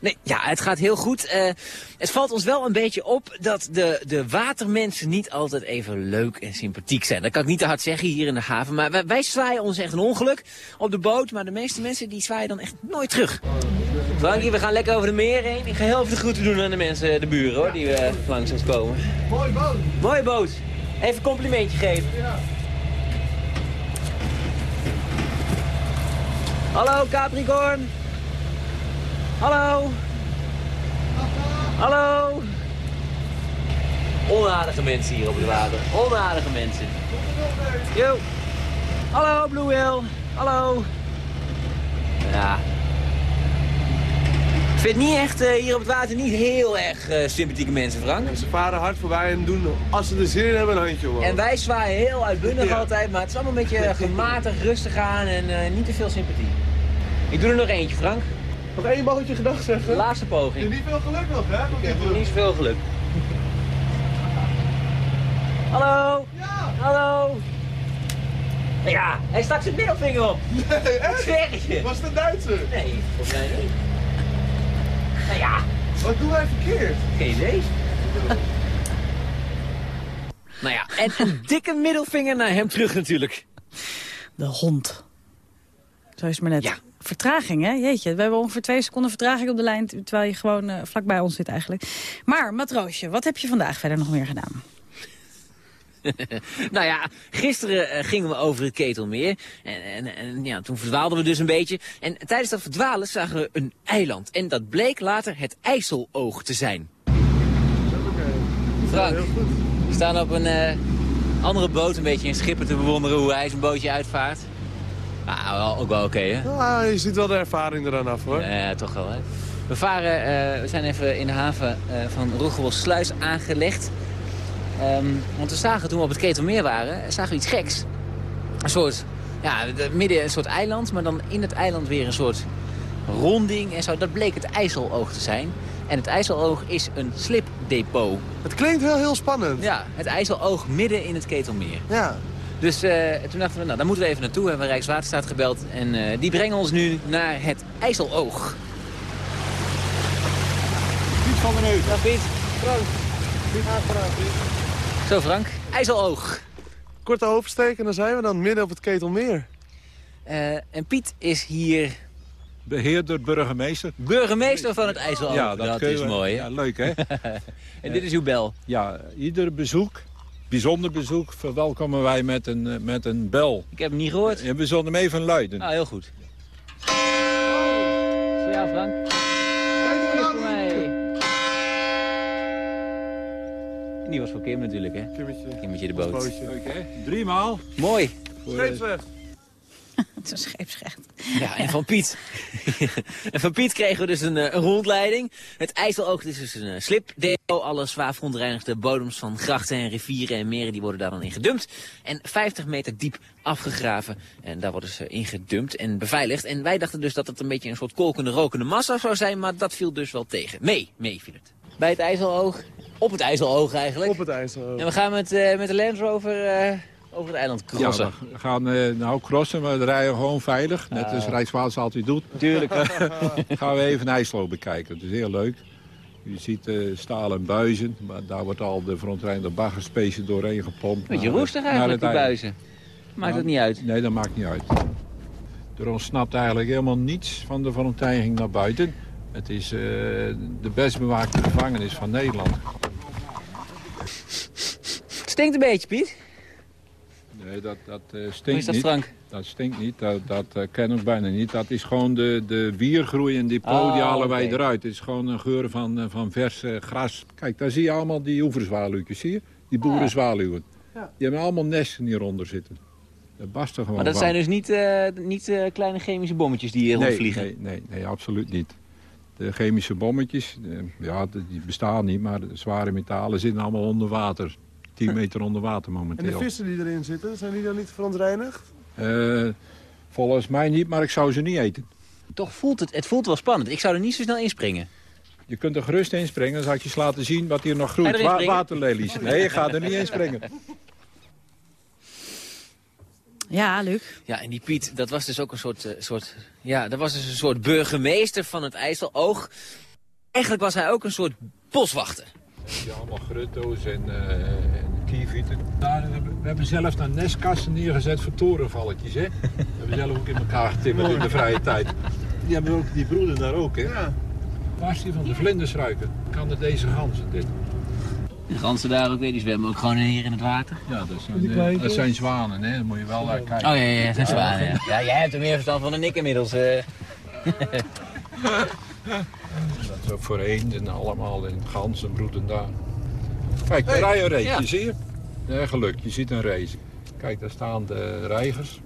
Nee, ja, het gaat heel goed. Eh, het valt ons wel een beetje op dat de, de watermensen niet altijd even leuk en sympathiek zijn. Dat kan ik niet te hard zeggen hier in de haven. Maar wij, wij zwaaien ons echt een ongeluk op de boot. Maar de meeste mensen die zwaaien dan echt nooit terug. Frankie, we gaan lekker over de meer heen. Ik ga heel even de groeten doen aan de mensen, de buren hoor, die uh, langs ons komen. Mooi boot. Mooie boot. Even een complimentje geven. Hallo Capricorn. Hallo. Hallo. Onaardige mensen hier op het water. Onaardige mensen. Yo. Hallo Blue Whale. Hallo. Ja. Ik vind niet echt eh, hier op het water niet heel erg eh, sympathieke mensen, Frank. Ze varen hard voorbij en doen als ze er zin in hebben een handje omhoog. En wij zwaaien heel uitbundig Ja. altijd, maar het is allemaal een beetje (laughs) gematigd, rustig aan en eh, niet te veel sympathie. Ik doe er nog eentje, Frank. Nog één balletje gedag zeggen. Laatste poging. Niet veel geluk nog, hè? Ik heb niet zoveel geluk. Hallo? Ja! Hallo? Ja, hij stak zijn middelvinger op. Nee, echt? Je. Was het een Duitser? Nee, volgens mij niet. Nou ja, Wat doen wij verkeerd? geen idee. (laughs) nou ja, en een dikke middelvinger naar hem terug natuurlijk. De hond. Zo is het maar net. Vertraging, hè? Jeetje, we hebben ongeveer twee seconden vertraging op de lijn... terwijl je gewoon eh, vlakbij ons zit eigenlijk. Maar, Matroosje, wat heb je vandaag verder nog meer gedaan? (laughs) nou ja, gisteren eh, gingen we over het Ketelmeer. En, en, en ja, toen verdwaalden we dus een beetje. En tijdens dat verdwalen zagen we een eiland. En dat bleek later het IJsseloog te zijn. Frank, we staan op een eh, andere boot een beetje in Schippen te bewonderen hoe hij zijn bootje uitvaart. Ah, ook wel oké, hè? Ja, je ziet wel de ervaring eraan af, hoor. Ja, toch wel, hè? We, varen, eh, we zijn even in de haven uh, van Roegelbos-Sluis aangelegd. Um, want we zagen toen we op het Ketelmeer waren, zagen we iets geks. Een soort, ja, midden een soort eiland, maar dan in het eiland weer een soort ronding en zo. Dat bleek het IJsseloog te zijn. En het IJsseloog is een slipdepot. Het klinkt wel heel spannend. Ja, het IJsseloog midden in het Ketelmeer. Ja. Dus uh, toen dachten we, nou, daar moeten we even naartoe. We hebben Rijkswaterstaat gebeld. En uh, die brengen ons nu naar het IJsseloog. Piet van den Neus. Dag Piet. Frank. Piet. Zo Frank, IJsseloog. Korte oversteek en dan zijn we dan midden op het Ketelmeer. Uh, en Piet is hier beheerder, burgemeester. Burgemeester van het IJsseloog. Ja, dat, dat is we, mooi. Hè? Ja, leuk hè. (laughs) en dit is uw bel. Ja, ieder bezoek, bijzonder bezoek, verwelkomen wij met een, met een bel. Ik heb hem niet gehoord. En we zullen hem even luiden. Ah, heel goed. Voor jou Frank. voor mij. Die was voor Kim natuurlijk hè. Kimmetje. Kimmetje de boot. Leuk hè. Driemaal. Mooi. Scheepsweg. (laughs) Het is een scheepsrecht. Ja, en van Piet. (laughs) en van Piet kregen we dus een, een rondleiding. Het IJsseloog is dus een slipdepot. Alle zwaar verontreinigde bodems van grachten en rivieren en meren die worden daar dan in gedumpt. En 50 meter diep afgegraven. En daar worden ze in gedumpt en beveiligd. En wij dachten dus dat het een beetje een soort kolkende, rokende massa zou zijn. Maar dat viel dus wel tegen. Mee, mee viel het. Bij het IJsseloog. Op het IJsseloog eigenlijk. Op het IJsseloog. En we gaan met, uh, met de Land Rover... Uh, over het eiland crossen. Ja, we gaan uh, nou crossen, maar we rijden gewoon veilig. Net als Rijkswaterstaat altijd doet. Tuurlijk. (laughs) gaan we even IJslo bekijken. Dat is heel leuk. Je ziet uh, stalen buizen, maar daar wordt al de verontreinigde baggerspace doorheen gepompt. Beetje roestig eigenlijk, die buizen. Maakt nou, dat niet uit? Nee, dat maakt niet uit. Er ontsnapt eigenlijk helemaal niets van de verontreiniging naar buiten. Het is uh, de best bewaakte gevangenis van Nederland. Het stinkt een beetje, Piet. Nee, dat, dat uh, stinkt is dat, niet. Frank? Dat stinkt niet, dat, dat uh, kennen we bijna niet. Dat is gewoon de, de wiergroei en die po, die Oh, halen wij eruit. Het is gewoon een geur van, uh, van vers gras. Kijk, daar zie je allemaal die oeverzwaluwtjes, zie je? Die boerenzwaluwen. Ja. Die hebben allemaal nesten hieronder zitten. Dat bast er gewoon Maar dat van. zijn dus niet, niet kleine chemische bommetjes die hier nee, rondvliegen? Nee, nee, nee, absoluut niet. De chemische bommetjes, ja, die bestaan niet, maar de zware metalen zitten allemaal onder water. 10 meter onder water momenteel. En de vissen die erin zitten, zijn die dan niet verontreinigd? Uh, volgens mij niet, maar ik zou ze niet eten. Toch voelt het, het voelt wel spannend. Ik zou er niet zo snel inspringen. Je kunt er gerust inspringen, dan zal ik je eens laten zien wat hier nog groeit. Wa waterlelies. Nee, je gaat er niet inspringen. Ja, Luc. Ja, en die Piet, dat was dus ook een soort, uh, soort, ja, dat was dus een soort burgemeester van het IJsseloog. Eigenlijk was hij ook een soort boswachter. Ja, allemaal grutto's en, uh, en kievieten. Daar, we, hebben, zelfs naar nestkasten neergezet voor torenvalletjes, hè. (laughs) we hebben zelf ook in elkaar getimmerd in de vrije tijd. Die hebben ook, die broeden daar ook, hè. Ja. Waar is die van de vlinders ruiken? Kan het deze ganzen dit? De ganzen daar ook weer, die zwemmen ook gewoon hier in het water. Ja, dat zijn, uh, dat zijn zwanen, hè. Dat moet je wel naar kijken. Oh ja, ja, dat zijn zwanen, ja. ja. jij hebt er meer verstand van dan ik inmiddels. (laughs) (laughs) Uh. Dat is ook voor eenden allemaal in ganzen broeden daar. Kijk, daar rijden een reetje, ja. zie je? Ja, geluk, je ziet een race. Kijk, daar staan de reigers.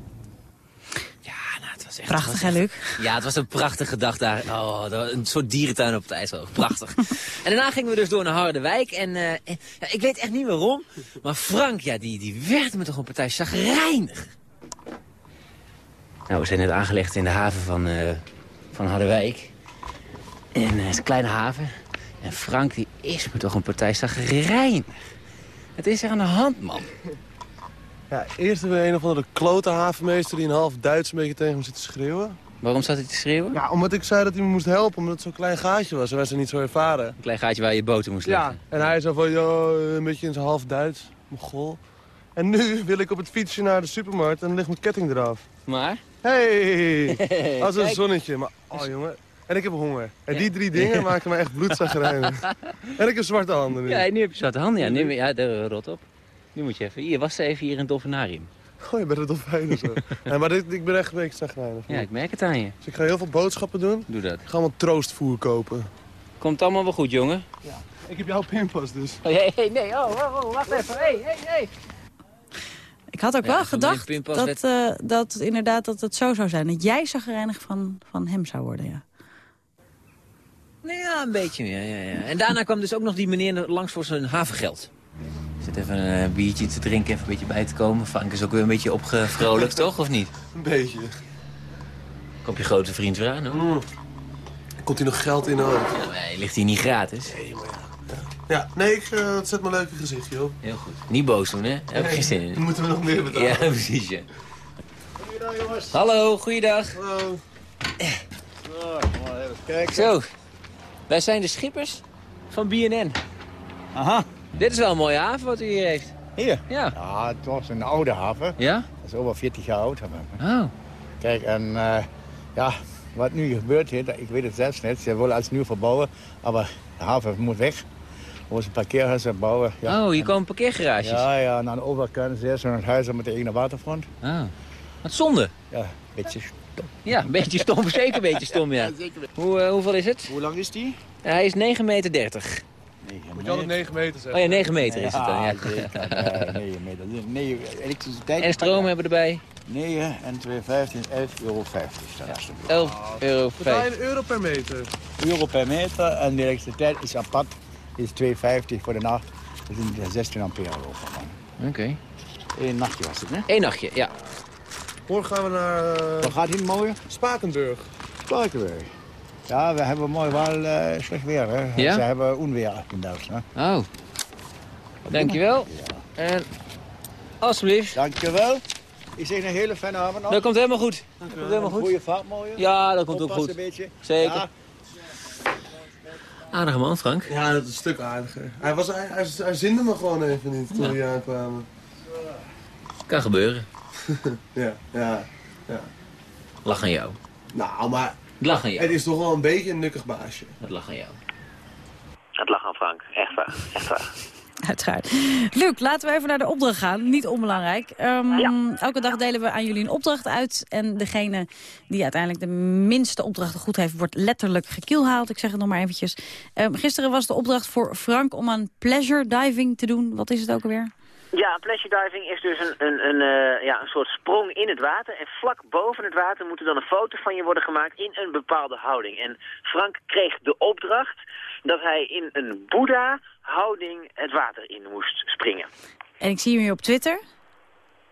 Ja, nou, het was echt... Prachtig, hè, Luc? Ja, het was een prachtige dag daar. Oh, een soort dierentuin op het IJsselhoog. Prachtig. (laughs) en daarna gingen we dus door naar Harderwijk. En uh, ja, ik weet echt niet waarom. Maar Frank, ja, die, die werd me toch een partij chagrijnig. Nou, we zijn net aangelegd in de haven van, uh, van Harderwijk. En het is een kleine haven. En Frank, die is me toch een partij chagrijnig. Het is er aan de hand, man. Ja, eerst hebben we een of andere klote havenmeester die een half Duits een beetje tegen me zit te schreeuwen. Waarom zat hij te schreeuwen? Ja, omdat ik zei dat hij me moest helpen, omdat het zo'n klein gaatje was. En wij zijn niet zo ervaren. Een klein gaatje waar je boten moest leggen. Ja, en hij zei van, joh, een beetje in zijn half Duits. Mogol. En nu (laughs) wil ik op het fietsje naar de supermarkt en dan ligt mijn ketting eraf. Maar? Hey, (laughs) als een zonnetje. Maar, oh jongen, en ik heb honger. En die drie dingen maken me echt bloedzagrijnig. en ik heb zwarte handen nu. Ja, nu heb je zwarte handen. Ja, nu, ja de, rot op. Nu moet je even... Hier, was even hier in het dolfinarium. Oh, je bent een dolfijn zo. (laughs) ja, maar dit, ik ben echt een beetje zagrijnig. Ja, ik merk het aan je. Dus ik ga heel veel boodschappen doen. Doe dat. Ik ga allemaal troostvoer kopen. Komt allemaal wel goed, jongen. Ja. Ik heb jouw pinpas dus. Oh, hey, hey, nee, oh, oh, oh, wacht even. Hey, hey, hey. Ik had ook Ja, wel gedacht dat, eh, dat inderdaad dat het zo zou zijn. Dat jij zagrijnig van, van hem zou worden, ja. Ja, een beetje meer. Ja, ja. En daarna kwam dus ook nog die meneer langs voor zijn havengeld. Zit even een eh, biertje te drinken, even een beetje bij te komen. Frank is ook weer een beetje opgevrolijkt, toch? Of niet? Een beetje. Kom je grote vriend weer aan, hoor. Komt hier nog geld in ook? Ja, maar ligt hier niet gratis. Ja, nee, ik eh, zet mijn leuke gezicht, joh. Heel goed. Niet boos doen, hè? Heb ik Nee, geen zin in. dan moeten we nog meer betalen. Ja, (laughs) precies, ja. Hallo, goeiedag. Hallo. Kijk. Zo, wij zijn de schippers van BNN. Aha. Dit is wel een mooie haven wat u hier heeft. Hier? Ja. Ja, het was een oude haven. Ja? Dat is over 40 jaar oud. Oh. Kijk, en eh, ja, wat nu gebeurt hier, ik weet het zelfs niet. Ze willen het nu verbouwen, maar de haven moet weg. Voor ze parkeerhuizen bouwen. Ja. Oh, hier komen parkeergarages. Ja, ja, en aan de overkant is er zo'n huis met de ene waterfront. Ah. Wat zonde. Ja, een beetje stom. Ja, een beetje stom. (laughs) Zeker een beetje stom, ja. Hoe, eh, hoeveel is het? Hoe lang is die? Ja, hij is 9 meter 30. Moet je altijd 9 meter Oh zeggen. ja, 9 meter is het dan, ja. zeker. Nee, 9 meter. Nee, elektriciteit. En stroom hebben we erbij? 9 en 215, 11,50 euro staat er. 11 euro. Betaal euro per meter? euro per meter en de elektriciteit is apart. is 2,50 voor de nacht. Dat is 16 ampère over. Oké. Eén nachtje was het, hè? Eén nachtje, ja. Morgen gaan we naar... uh, Waar gaat hij morgen? Spakenburg. Spakenburg. Ja, we hebben mooi wel uh, slecht weer, hè? Ja? Ze hebben onweer in Duitsland. Oh. Dankjewel. En alsjeblieft. Dankjewel. Ik zeg een hele fijne avond nog. Dat komt helemaal goed. Dat komt helemaal goed. Goeie vaart morgen. Ja, dat komt ook goed. een beetje. Zeker. Ja. Aardige man, Frank. Ja, dat is een stuk aardiger. Hij, was, hij, hij, hij zinde me gewoon even niet toen Ja. we hier aankwamen. Kan gebeuren. (laughs) ja, ja, ja. Lach aan jou. Nou, maar Lach aan jou. het is toch wel een beetje een nukkig baasje. Het lag aan jou. Het lag aan Frank. Echt waar. Echt waar. Uiteraard. Luc, laten we even naar de opdracht gaan. Niet onbelangrijk. Ehm, Elke dag delen we aan jullie een opdracht uit. En degene die uiteindelijk de minste opdrachten goed heeft... wordt letterlijk gekielhaald. Ik zeg het nog maar eventjes. Ehm, gisteren was de opdracht voor Frank om aan pleasure diving te doen. Wat is het ook alweer? Ja, pleasure diving is dus een, een, een, eh, ja, een soort sprong in het water. En vlak boven het water moet er dan een foto van je worden gemaakt in een bepaalde houding. En Frank kreeg de opdracht dat hij in een Boeddha-houding het water in moest springen. En ik zie hem hier op Twitter.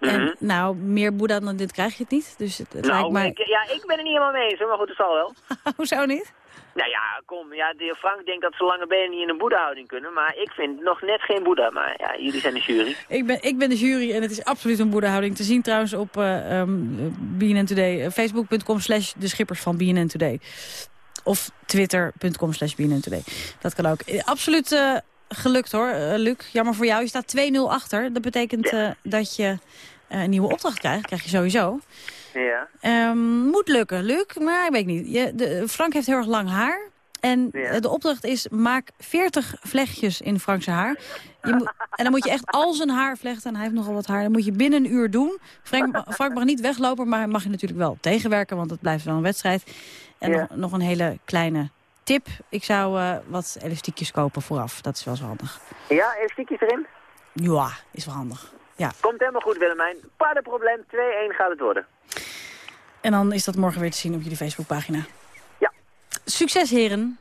Mhm. En nou, meer boeddha dan dit krijg je het niet. Dus het, het lijkt Nou, mij... ik, ja, ik ben het niet helemaal mee eens, maar goed, het zal wel. (laughs) Hoezo niet? Nou ja, kom, ja, de Frank denkt dat ze lange benen niet in een Boeddha-houding kunnen, maar ik vind nog net geen Boeddha. Maar ja, jullie zijn de jury. Ik ben, ik ben de jury en het is absoluut een boeddhahouding. Te zien trouwens op uh, um, BNN Today. Uh, Facebook.com slash de schippers van BNN Today. Of twitter.com slash BNN Today. Dat kan ook. Uh, absoluut uh, gelukt hoor, Luc. Jammer voor jou. Je staat 2-0 achter. Dat betekent dat je een nieuwe opdracht krijgt. Krijg je sowieso. Ja. Um, moet lukken, Luc. Maar ik weet niet. Je, de, Frank heeft heel erg lang haar. En ja. de opdracht is, maak 40 vlechtjes in Frank's haar. Je moet, en dan moet je echt al zijn haar vlechten. En hij heeft nogal wat haar. Dan moet je binnen een uur doen. Frank, Frank mag niet weglopen, maar mag je natuurlijk wel tegenwerken. Want het blijft wel een wedstrijd. En ja. nog, nog, een hele kleine tip. Ik zou uh, wat elastiekjes kopen vooraf. Dat is wel zo handig. Ja, elastiekjes erin? Ja, is wel handig. Ja. Komt helemaal goed, Willemijn. Paardenprobleem, 2-1 gaat het worden. En dan is dat morgen weer te zien op jullie Facebookpagina. Ja. Succes, heren.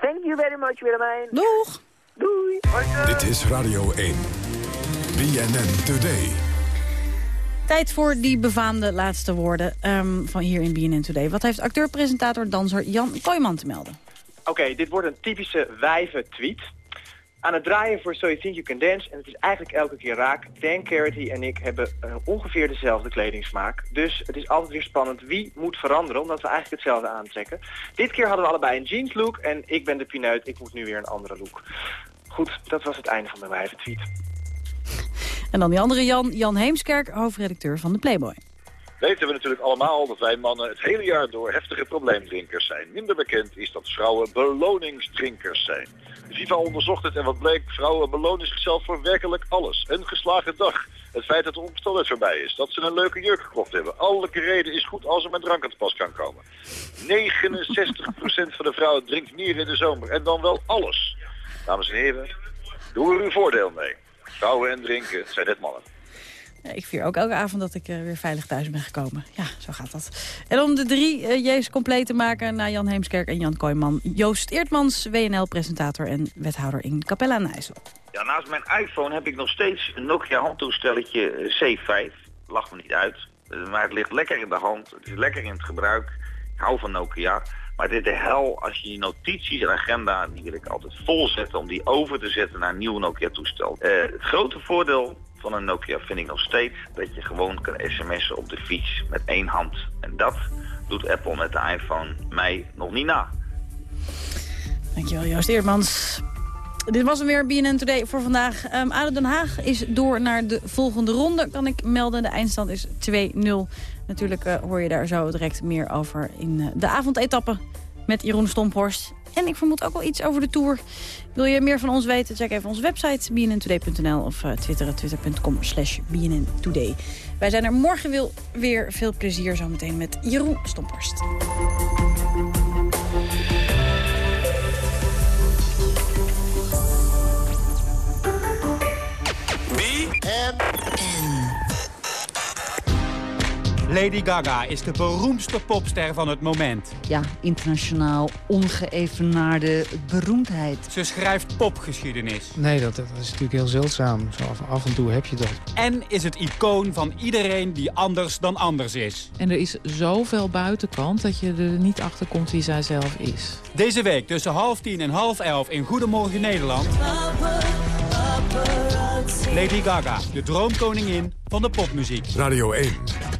Thank you very much, Willemijn. Doeg. Doei. Dit is Radio 1. BNN Today. Tijd voor die befaamde laatste woorden um, van hier in BNN Today. Wat heeft acteur, presentator, danser Jan Kooijman te melden? Oké, okay, dit wordt een typische wijven-tweet. Aan het draaien voor So You Think You Can Dance. En het is eigenlijk elke keer raak. Dan Carity en ik hebben uh, ongeveer dezelfde kledingsmaak. Dus het is altijd weer spannend wie moet veranderen. Omdat we eigenlijk hetzelfde aantrekken. Dit keer hadden we allebei een jeans look. En ik ben de pineut. Ik moet nu weer een andere look. Goed, dat was het einde van mijn wijven tweet. En dan die andere Jan, Jan Heemskerk, hoofdredacteur van de Playboy. Weten we natuurlijk allemaal dat wij mannen het hele jaar door heftige probleemdrinkers zijn. Minder bekend is dat vrouwen beloningsdrinkers zijn. FIFA onderzocht het en wat bleek, vrouwen belonen zichzelf voor werkelijk alles. Een geslagen dag. Het feit dat de ongestoldheid voorbij is. Dat ze een leuke jurk gekocht hebben. Alle reden is goed als er met drank aan te pas kan komen. 69% van de vrouwen drinkt meer in de zomer. En dan wel alles. Dames en heren, doe er uw voordeel mee. Vrouwen en drinken zijn net mannen. Ik vier ook elke avond dat ik uh, weer veilig thuis ben gekomen. Ja, zo gaat dat. En om de drie uh, J's compleet te maken... na Jan Heemskerk en Jan Kooijman... Joost Eertmans, WNL-presentator en wethouder in Capella aan IJssel. Ja, naast mijn iPhone heb ik nog steeds een Nokia handtoestelletje C5. Lach me niet uit. Maar het ligt lekker in de hand. Het is lekker in het gebruik. Ik hou van Nokia. Maar dit is de hel als je die notities en agenda, die wil ik altijd volzetten om die over te zetten naar een nieuw Nokia-toestel. Het grote voordeel van een Nokia vind ik nog steeds dat je gewoon kan sms'en op de fiets met één hand. En dat doet Apple met de iPhone mij nog niet na. Dankjewel Joost Eermans. Dit was hem weer, BNN Today voor vandaag. Um, ADO Den Haag is door naar de volgende ronde, kan ik melden. De eindstand is 2-0. Natuurlijk uh, hoor je daar zo direct meer over in uh, de avondetappe met Jeroen Stomphorst. En ik vermoed ook wel iets over de Tour. Wil je meer van ons weten? Check even onze website bnntoday.nl of twitteren twitter.com slash bnntoday. Wij zijn er morgen weer, veel plezier zometeen met Jeroen Stomphorst. Lady Gaga is de beroemdste popster van het moment. Ja, internationaal ongeëvenaarde beroemdheid. Ze schrijft popgeschiedenis. Nee, dat, dat is natuurlijk heel zeldzaam. Zo af, af, en toe heb je dat. En is het icoon van iedereen die anders dan anders is. En er is zoveel buitenkant dat je er niet achter komt wie zij zelf is. Deze week tussen half tien en half elf in Goedemorgen Nederland... Lady Gaga, de droomkoningin van de popmuziek. Radio 1.